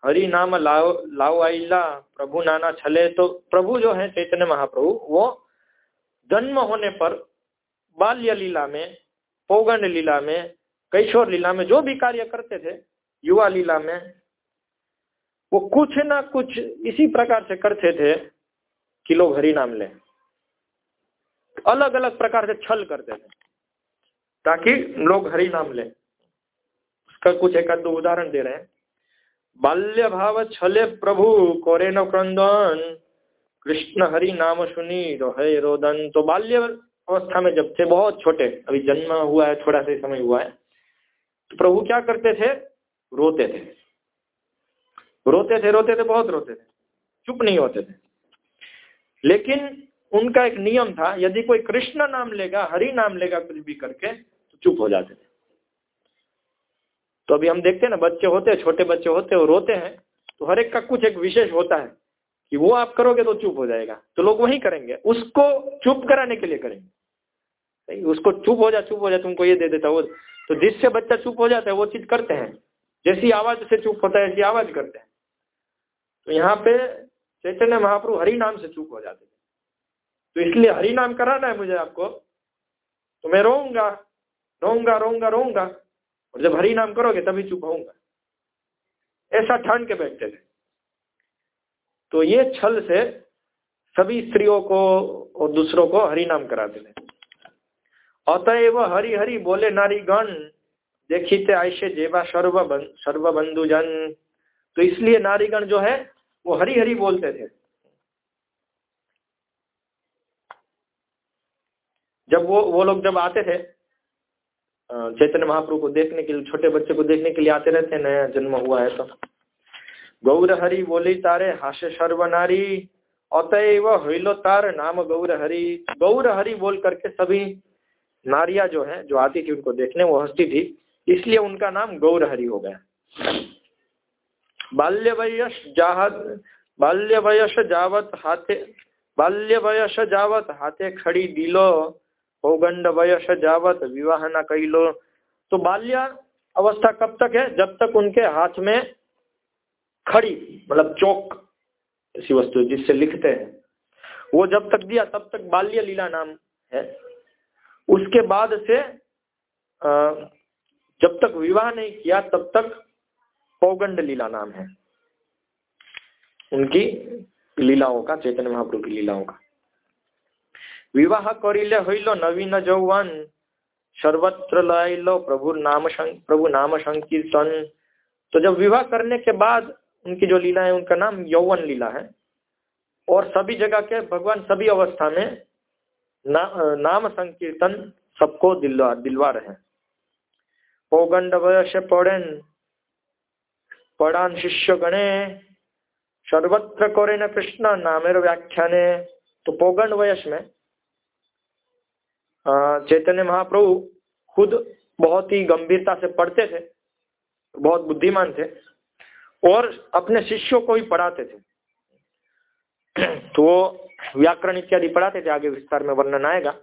हरि नाम लाओ लाओ आईला प्रभु नाना छले। तो प्रभु जो है चैतन्य महाप्रभु, वो जन्म होने पर बाल्य लीला में, पौगंड लीला में, कैशोर लीला में जो भी कार्य करते थे, युवा लीला में, वो कुछ ना कुछ इसी प्रकार से करते थे कि लोग हरि नाम ले। अलग अलग प्रकार से छल करते थे। ताकि लोग हरि नाम ले। उसका कुछ एक दो उदाहरण दे रहे हैं। बाल्य भाव छले प्रभु, कोरे न क्रंदन, कृष्ण हरि नाम सुनी, रोहे रोदन। तो बाल्य अवस्था में जब थे, बहुत छोटे, अभी जन्म हुआ है, थोड़ा सा समय हुआ है तो प्रभु क्या करते थे? रोते थे। रोते थे रोते थे, बहुत रोते थे। चुप नहीं होते थे। लेकिन उनका एक नियम था, यदि कोई कृष्ण नाम लेगा, हरि नाम लेगा कुछ भी करके चुप हो जाते थे। तो अभी हम देखते हैं ना, बच्चे होते हैं, छोटे बच्चे होते हैं रोते हैं तो हर एक का कुछ एक विशेष होता है कि वो आप करोगे तो चुप हो जाएगा। तो लोग वही करेंगे, उसको चुप कराने के लिए करेंगे। सही उसको चुप हो जा, चुप हो जा, तुमको ये दे देता, वो तो जिससे बच्चा चुप हो जाता है, वो चीज़ करते हैं। जैसी आवाज़ से चुप होता है, ऐसी आवाज़ करते हैं। तो यहाँ पे चैतन्य महाप्रभु हरि नाम से चुप हो जाते थे। तो इसलिए हरि नाम कराना है मुझे आपको। तो मैं रोऊँगा रोऊँगा रोऊँगा रोऊँगा। और जब हरि नाम करोगे, तभी चुप होऊँगा। ऐसा ठान के बैठते थे। तो ये छल से सभी स्त्रियों को और दूसरों को हरि नाम कराते थे अतएव हरि हरि बोले नारी गण देखी थे आयशे जेवा सर्व सर्व बंधु जन तो इसलिए नारीगण जो है, वो हरि हरि बोलते थे। जब वो वो लोग जब आते थे चैतन्य महाप्रभु को देखने के लिए, छोटे बच्चे को देखने के लिए आते रहते हैं, नया जन्म हुआ है तो। गौर हरि बोली तारे हास्य सर्व नारी, अतएव हिलो तार नाम गौर हरि। गौर हरि बोल करके सभी नारिया जो है, जो आती थी उनको देखने, वो हंसती थी, इसलिए उनका नाम गौर हरि हो गया। बाल्य वयस जाहत बाल्य वयस जावत हाथे बाल्य वयस जावत हाथे खड़ी दिलो। पौगंड वयस जावत विवाह न कही लो तो बाल्य अवस्था कब तक है? जब तक उनके हाथ में खड़ी मतलब चौक, ऐसी वस्तु जिससे लिखते हैं। वो जब तक दिया, तब तक बाल्य लीला नाम है। उसके बाद से जब तक विवाह नहीं किया, तब तक पौगंड लीला नाम है। उनकी लीलाओं का, चैतन्य महाप्रभु की लीलाओं का। विवाह करिले हईल नवीन जौवन। सर्वत्र लाइलो प्रभु नाम प्रभु नाम संकीर्तन। तो जब विवाह करने के बाद उनकी जो लीला है उनका नाम यौवन लीला है। और सभी जगह के भगवान सभी अवस्था में ना, नाम संकीर्तन सबको दिलवा दिलवा रहे पौगंड वयस पढ़ेन पढ़ान शिष्य गणे सर्वत्र करे न कृष्ण नामेर व्याख्याने। तो पौगंड वयस में चैतन्य महाप्रभु खुद बहुत ही गंभीरता से पढ़ते थे, बहुत बुद्धिमान थे, और अपने शिष्यों को भी पढ़ाते थे। तो वो व्याकरण इत्यादि पढ़ाते थे, आगे विस्तार में वर्णन आएगा।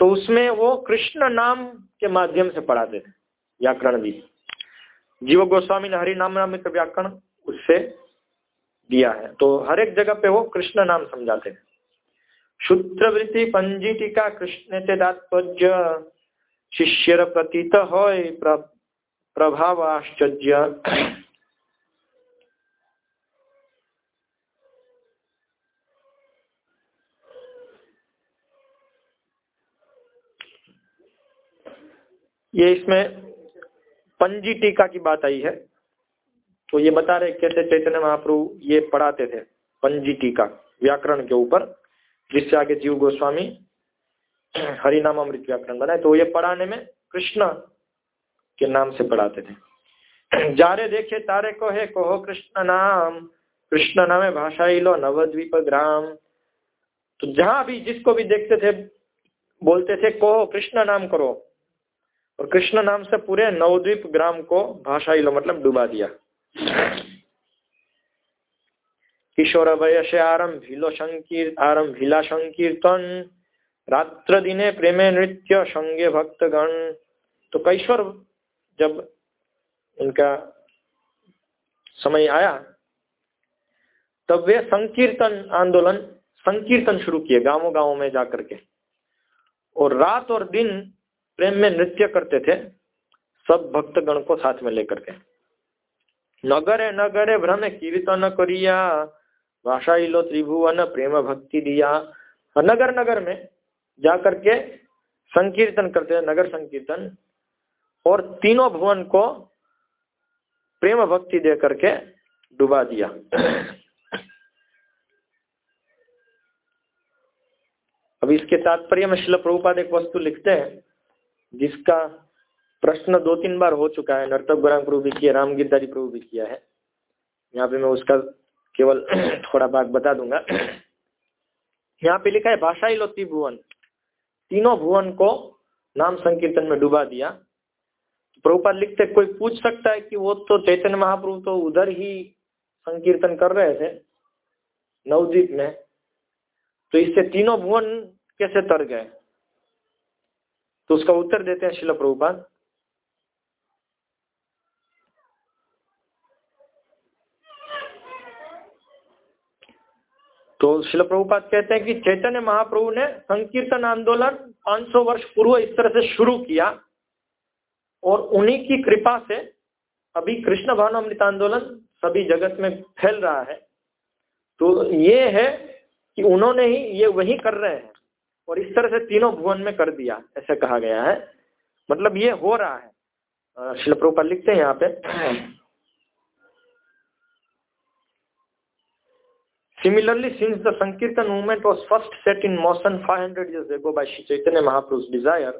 तो उसमें वो कृष्ण नाम के माध्यम से पढ़ाते थे, व्याकरण भी। जीव गोस्वामी ने हरि नाम व्याकरण उससे दिया है। तो हर एक जगह पे वो कृष्ण नाम समझाते हैं शूत्रवृत्ति पंजीटिका कृष्ण તે तात्पर्य। शिष्य प्रतीत हो प्रभाव आश्चर्य ये इसमें पंजी टीका की बात आई है। तो ये बता रहे कैसे चैतन्य महाप्रभु ये पढ़ाते थे पंजी टीका व्याकरण के ऊपर। जिससे आगे जीव गोस्वामी हरिनाम अमृत व्याकरण बनाए। तो ये पढ़ाने में कृष्ण के नाम से पढ़ाते थे। जारे देखे तारे को है कोहो कृष्ण नाम। कृष्ण नाम है भाषा लो नवद्वीप ग्राम। तो जहाँ भी जिसको भी देखते थे, बोलते थे, कोहो कृष्ण नाम करो। और कृष्ण नाम से पूरे नवद्वीप ग्राम को भाषा ही लो मतलब डुबा दिया। किशोर वयसे आरंभिलो संकीर आरंभिला संकीर्तन रात्र दिने प्रेमे नृत्य संगे भक्तगण। तो कैश्वर जब इनका समय आया, तब वे संकीर्तन आंदोलन संकीर्तन शुरू किए गाँवों गाँवों में जाकर के। और रात और दिन प्रेम में नृत्य करते थे, सब भक्तगण को साथ में लेकर के। नगरे नगरे भ्रम कीर्तन करिया भाषा लो त्रिभुवन प्रेम भक्ति दिया। नगर नगर में जाकर के संकीर्तन करते हैं, नगर संकीर्तन। और तीनों भुवन को प्रेम भक्ति दे करके डुबा दिया। अब इसके तात्पर्य में शिल प्रभुपाद एक वस्तु लिखते हैं, जिसका प्रश्न दो तीन बार हो चुका है। नर्तक गुरांग प्रभु भी किया राम गिरधारी प्रभु भी किया है। यहाँ पे मैं उसका केवल [clears throat] थोड़ा भाग बता दूँगा। [clears throat] यहाँ पे लिखा है भाषा ही लोती भुवन। तीनों भुवन को नाम संकीर्तन में डुबा दिया। प्रभुपाद लिखते, कोई पूछ सकता है कि वो तो चैतन्य महाप्रभु तो उधर ही संकीर्तन कर रहे थे नवदीप में। तो इससे तीनों भुवन कैसे तर गए? तो उसका उत्तर देते हैं शिल प्रभुपाद। तो शिल प्रभुपाद कहते हैं कि चैतन्य महाप्रभु ने संकीर्तन आंदोलन 500 वर्ष पूर्व इस तरह से शुरू किया और उन्हीं की कृपा से अभी कृष्ण भावनामृत आंदोलन सभी जगत में फैल रहा है। तो ये है कि उन्होंने ही ये वही कर रहे हैं और इस तरह से तीनों भुवन में कर दिया, ऐसे कहा गया है। मतलब ये हो रहा है। शिल प्रभुपाद लिखते हैं यहाँ पे। Similarly, since the Sankirtan movement was first set in motion 500 years ago by Shri Chaitanya Mahaprabhu's desire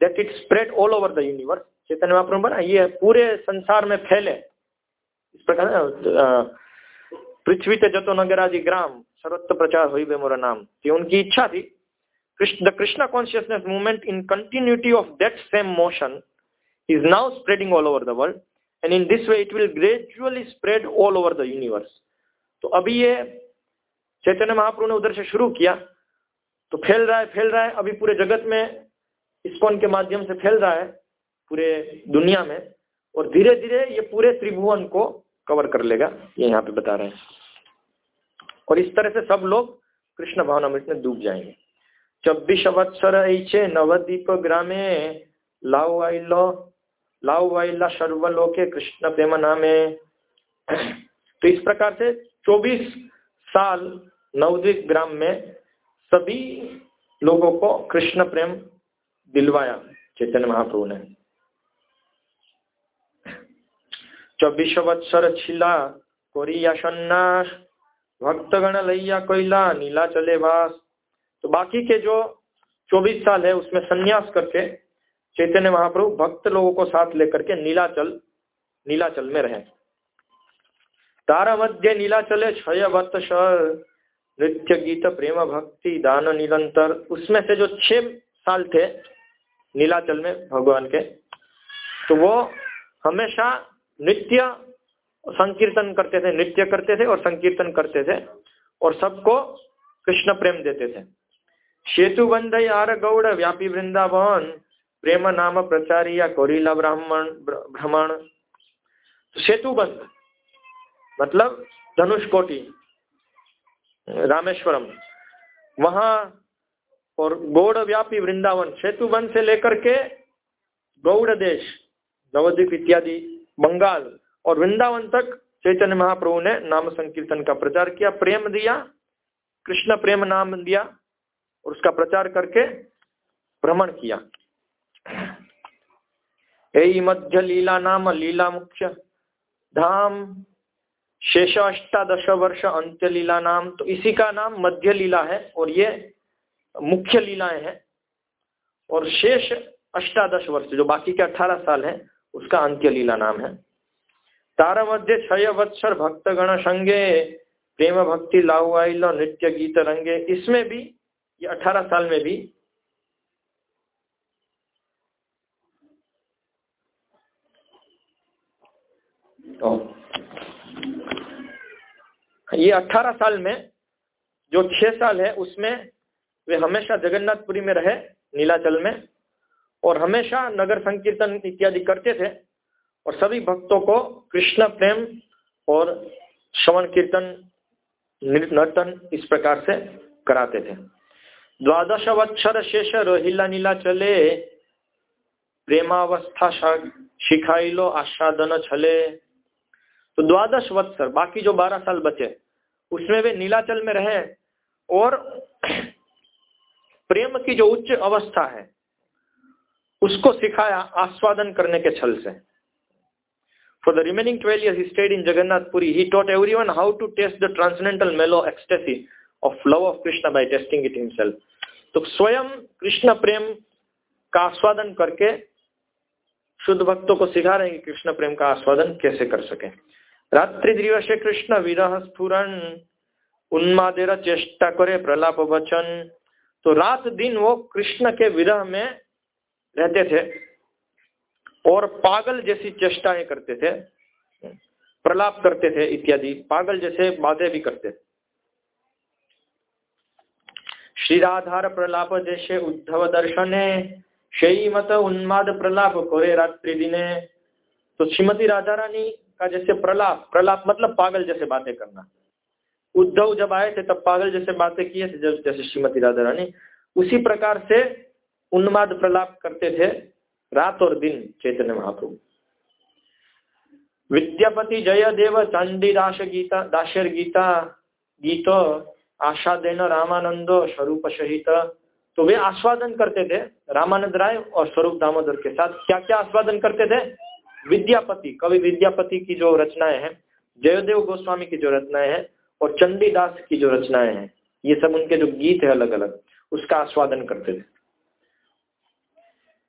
that it spread all over the universe, Chaitanya Mahaprabhu बना ये पूरे संसार में फैले इस प्रकार पृथ्वी ते जतो नगरादि ग्राम सर्वत्र प्रचार हुई बे मोरा नाम ये उनकी इच्छा थी the Krishna consciousness movement in continuity of that same motion is now spreading all over the world and in this way it will gradually spread all over the universe. तो अभी ये चैतन्य महाप्रभु ने उधर से शुरू किया तो फैल रहा है, फैल रहा है, अभी पूरे जगत में इस्कॉन के माध्यम से फैल रहा है, पूरे दुनिया में, और धीरे धीरे ये पूरे त्रिभुवन को कवर कर लेगा, ये यहाँ पे बता रहे हैं। और इस तरह से सब लोग कृष्ण भावनामृत में डूब जाएँगे। चौबीस अवत्सर ऐसे नवदीप ग्रामे लाव वाइलो लाव वाइला सर्वलोके कृष्ण प्रेम नामे। [clears throat] तो इस प्रकार से 24 साल नवद्वीप ग्राम में सभी लोगों को कृष्ण प्रेम दिलवाया चैतन्य महाप्रभु ने। चौबीस वत्सर छिला, कोरिया सन्नास, भक्तगण लैया कोयला, नीला चले वास। तो बाकी के जो 24 साल है, उसमें सन्यास करके चैतन्य महाप्रभु भक्त लोगों को साथ लेकर के नीलाचल नीलाचल में रहे। तारा मध्य नीलाचले वत्सर नृत्य गीत प्रेम भक्ति दान निरंतर। उसमें से जो छह साल थे नीलाचल में भगवान के तो वो हमेशा नृत्य संकीर्तन करते थे, नृत्य करते थे और संकीर्तन करते थे और सबको कृष्ण प्रेम देते थे। सेतु बंध यार गौड़ व्यापी वृंदावन, प्रेम नाम प्रचारिया कोरिला ब्राह्मण भ्रमण। सेतु बंध। मतलब धनुष कोटि रामेश्वरम। वहाँ और गौड़ व्यापी वृंदावन सेतुबंद से लेकर के गौड़ देश नवद्वीप इत्यादि, बंगाल और वृंदावन तक चैतन्य महाप्रभु ने नाम संकीर्तन का प्रचार किया, प्रेम दिया, कृष्ण प्रेम नाम दिया और उसका प्रचार करके भ्रमण किया। मध्य लीला नाम लीला मुख्य, धाम शेष अष्टादश वर्ष अंत्य लीला नाम तो इसी का नाम मध्य लीला है और ये मुख्य लीलाएँ हैं। और शेष अष्टादश वर्ष, जो बाकी के अठारह साल है, उसका अंत्य लीला नाम है। तारा मध्य छय वत्सर भक्त गण संगे, प्रेम भक्ति लाउआइलो नृत्य गीत रंगे। इसमें भी, ये अठारह साल में भी ये अठारह साल में, जो छह साल है, उसमें वे हमेशा जगन्नाथपुरी में रहे, नीलाचल में, और हमेशा नगर संकीर्तन इत्यादि करते थे, और सभी भक्तों को कृष्ण प्रेम और श्रवण कीर्तन नर्तन इस प्रकार से कराते थे। द्वादश वत्सर शेष रोहिला नीला चले, प्रेमावस्था शिखाई लो आशादन छले। तो द्वादश वत्सर, बाकी जो बारह साल बचे, उसमें वे नीलाचल में रहे और प्रेम की जो उच्च अवस्था है, उसको सिखाया आस्वादन करने के छल से। For the remaining twelve years stayed in Jagannathpuri he taught every one how to taste the transcendental mellow ecstasy of love of Krishna by tasting it himself तो स्वयं कृष्ण प्रेम का आस्वादन करके शुद्ध भक्तों को सिखा रहे हैं कि कृष्ण प्रेम का आस्वादन कैसे कर सके। रात्रि दिवस कृष्ण विरह स्फुरन उन्मादेर चेष्टा करे प्रलाप वचन तो रात दिन वो कृष्ण के विरह में रहते थे और पागल जैसी चेष्टाएँ करते थे, प्रलाप करते थे इत्यादि, पागल जैसे बातें भी करते थे। श्री राधार प्रलाप जैसे उद्धव दर्शने शही मत उन्माद प्रलाप करे रात्रि दिने तो श्रीमती राधा रानी का जैसे प्रलाप प्रलाप मतलब पागल जैसे बातें करना। उद्धव जब आए थे, तब पागल जैसे बातें किए थे जैसे श्रीमती राधा रानी। उसी प्रकार से उन्माद प्रलाप करते थे रात और दिन, चैतन्य महाप्रभु। विद्यापति जय देव चंडी दास गीता, दाशर गीता, गीत, आशा देना, रामानंदो स्वरूप सहित। तो वे आस्वादन करते थे रामानंद राय और स्वरूप दामोदर के साथ। क्या क्या आस्वादन करते थे? विद्यापति, कवि विद्यापति की जो रचनाएँ हैं, जयदेव गोस्वामी की जो रचनाएँ हैं और चंडीदास की जो रचनाएँ हैं, ये सब उनके जो गीत है अलग अलग उसका आस्वादन करते थे।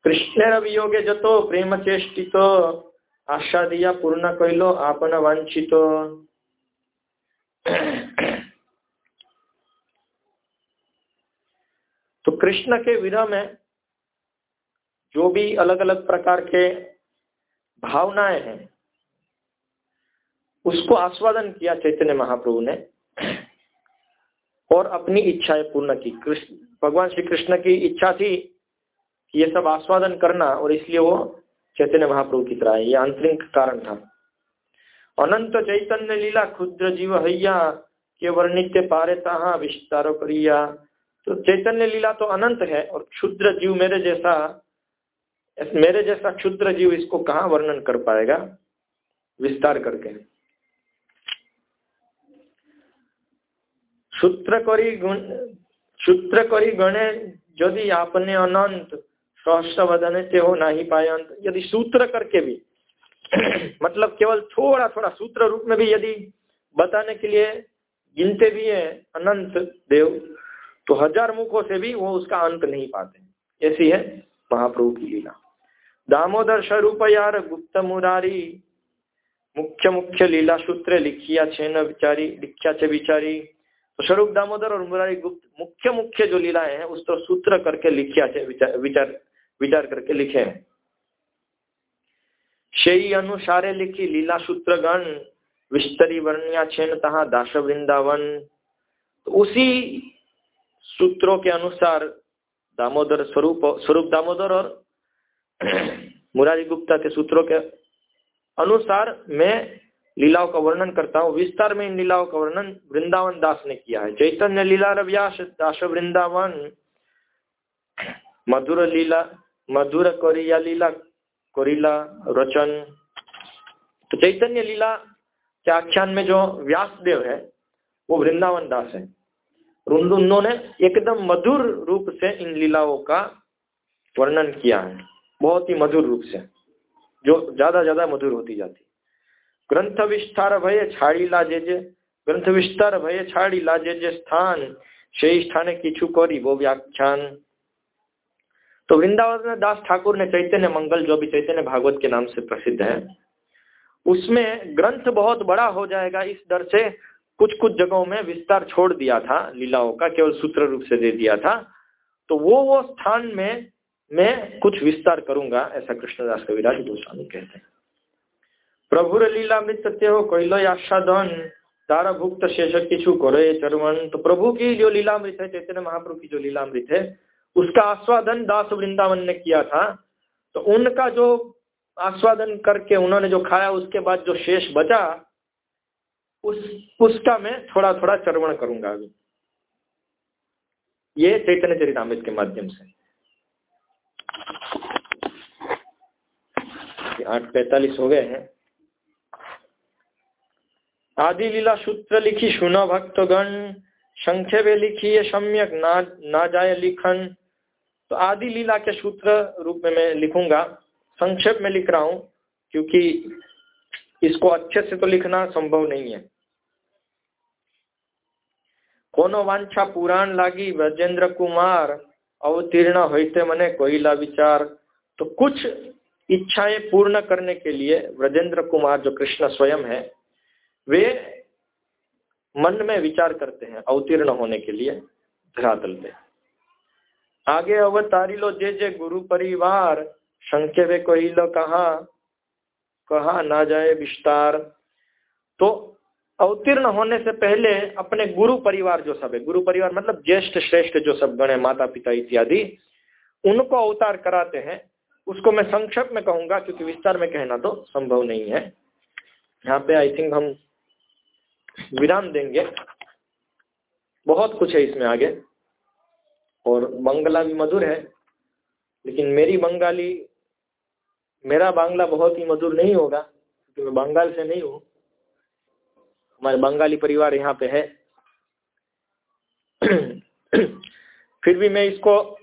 कृष्णेर वियोगे जतो, प्रेम चेष्टित, आशा दिया पूर्ण कैलो आपन वांछित। तो कृष्ण के विरह में जो भी अलग अलग प्रकार के भावनाएँ हैं। उसको आस्वादन किया चैतन्य महाप्रभु ने और अपनी इच्छाएँ पूर्ण की। कृष्ण, भगवान श्री कृष्ण की इच्छा थी कि ये सब आस्वादन करना और इसलिए वो चैतन्य महाप्रभु की तरह ये आंतरिक कारण था। अनंत चैतन्य लीला, क्षुद्र जीव हैया के वर्णित्य पारे तहा, विस्तारो करिया। तो चैतन्य लीला तो अनंत है और क्षुद्र जीव मेरे जैसा मेरे जैसा क्षुद्र जीव इसको कहा वर्णन कर पाएगा? विस्तार करके। सूत्र करी गुण सूत्र करी गणे यदि आपने अनंत, सहस्र से हो ना ही पाए अंत। यदि सूत्र करके भी [clears throat] मतलब केवल थोड़ा थोड़ा सूत्र रूप में भी यदि बताने के लिए गिनते भी है अनंत देव तो हज़ार मुखों से भी वो उसका अंत नहीं पाते। ऐसी है महाप्रभु की लीला। दामोदर स्वरूप यार गुप्त मुरारी मुख्य मुख्य लीला सूत्र लिखिया छे न विचारी लिख्या छे विचारी। तो स्वरूप दामोदर और मुरारी गुप्त मुख्य मुख्य जो लीलाएँ हैं उस तो सूत्र करके लिखिया छे विचार, विचार करके लिखे हैं। अनुसारे लिखी लीला सूत्र गण विस्तरी वर्णिया छेन तहा दास वृंदावन तो उसी सूत्रों के अनुसार दामोदर स्वरूप स्वरूप दामोदर और मुरारी गुप्ता के सूत्रों के अनुसार मैं लीलाओं का वर्णन करता हूँ। विस्तार में इन लीलाओं का वर्णन वृंदावन दास ने किया है। चैतन्य लीला रव्यास दास वृंदावन, मधुर लीला, मधुर कोरिया लीला, कोरिला रचन। तो चैतन्य लीला के आख्यान में जो व्यासदेव है, वो वृंदावन दास है। उन्होंने एकदम मधुर रूप से इन लीलाओं का वर्णन किया है। बहुत ही मधुर रूप से, जो ज़्यादा ज़्यादा मधुर होती जाती। ग्रंथ विस्तार भय छाड़ी लाजे जे ग्रंथ विस्तार भय छाड़ी लाजे जे स्थान, से स्थाने किचु करी वो व्याख्यान। तो वृंदावन दास ठाकुर ने चैतन्य मंगल, जो भी चैतन्य भागवत के नाम से प्रसिद्ध है, उसमें ग्रंथ बहुत बड़ा हो जाएगा इस डर से कुछ कुछ जगहों में विस्तार छोड़ दिया था, लीलाओं का, केवल सूत्र रूप से दे दिया था। तो वो वो स्थान में मैं कुछ विस्तार करूँगा, ऐसा कृष्णदास कविराज गोस्वामी कहते हैं। प्रभुर लीला मृत सत्य हो कैलो आशादन तारा भुक्त शेष किचु करे चरवन तो प्रभु की जो लीलामृत है, चैतन्य महाप्रभु की जो लीलामृत है, उसका आस्वादन दास वृंदावन ने किया था। तो उनका जो आस्वादन करके उन्होंने जो खाया, उसके बाद जो शेष बचा, उस उसका मैं थोड़ा थोड़ा चरवण करूँगा अभी। ये चैतन्य चरितमृत के माध्यम से। आठ पैतालीस हो गए हैं। आदि लीला सूत्र लिखी, सुनो भक्तगण, संक्षेप लिखी, ये सम्यक ना ना जाए लिखन। तो आदि लीला के सूत्र रूप में मैं लिखूँगा, संक्षेप में लिख रहा हूँ, क्योंकि इसको अच्छे से तो लिखना संभव नहीं है। कोनो वांछा पुराण लागी, ब्रजेंद्र कुमार अवतीर्ण होते मने कोईला विचार। तो कुछ इच्छाएँ पूर्ण करने के लिए ब्रजेंद्र कुमार जो कृष्ण स्वयं है, वे मन में विचार करते हैं अवतीर्ण होने के लिए धरातल पे। आगे अवतारी लो, जे जे गुरु परिवार संख्य वे कोई लो कहा कहा ना जाए विस्तार। तो अवतीर्ण होने से पहले अपने गुरु परिवार जो सब है, गुरु परिवार मतलब ज्येष्ठ श्रेष्ठ जो सब गण माता पिता इत्यादि, उनको अवतार कराते हैं। उसको मैं संक्षेप में कहूँगा, क्योंकि विस्तार में कहना तो संभव नहीं है। यहाँ पे आई थिंक हम विराम देंगे। बहुत कुछ है इसमें आगे। और बंगला भी मधुर है, लेकिन मेरी बंगाली, मेरा बांग्ला बहुत ही मधुर नहीं होगा, क्योंकि मैं बंगाल से नहीं हूँ। हमारे बंगाली परिवार यहाँ पे है। [clears throat] फिर भी मैं इसको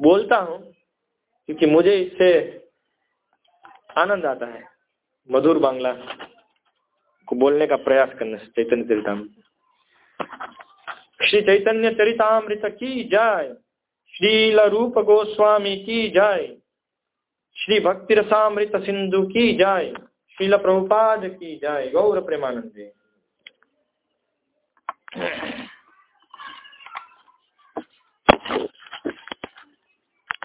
बोलता हूँ। क्योंकि मुझे इससे आनंद आता है। मधुर बांग्ला को बोलने का प्रयास करने से चैतन्य चरितम श्री चैतन्य चरितामृत की जाय। श्रील रूप गोस्वामी की जाय। श्री भक्ति रसामृत सिंधु की जाय। श्रील प्रभुपाद की जाय। गौर प्रेमानंदे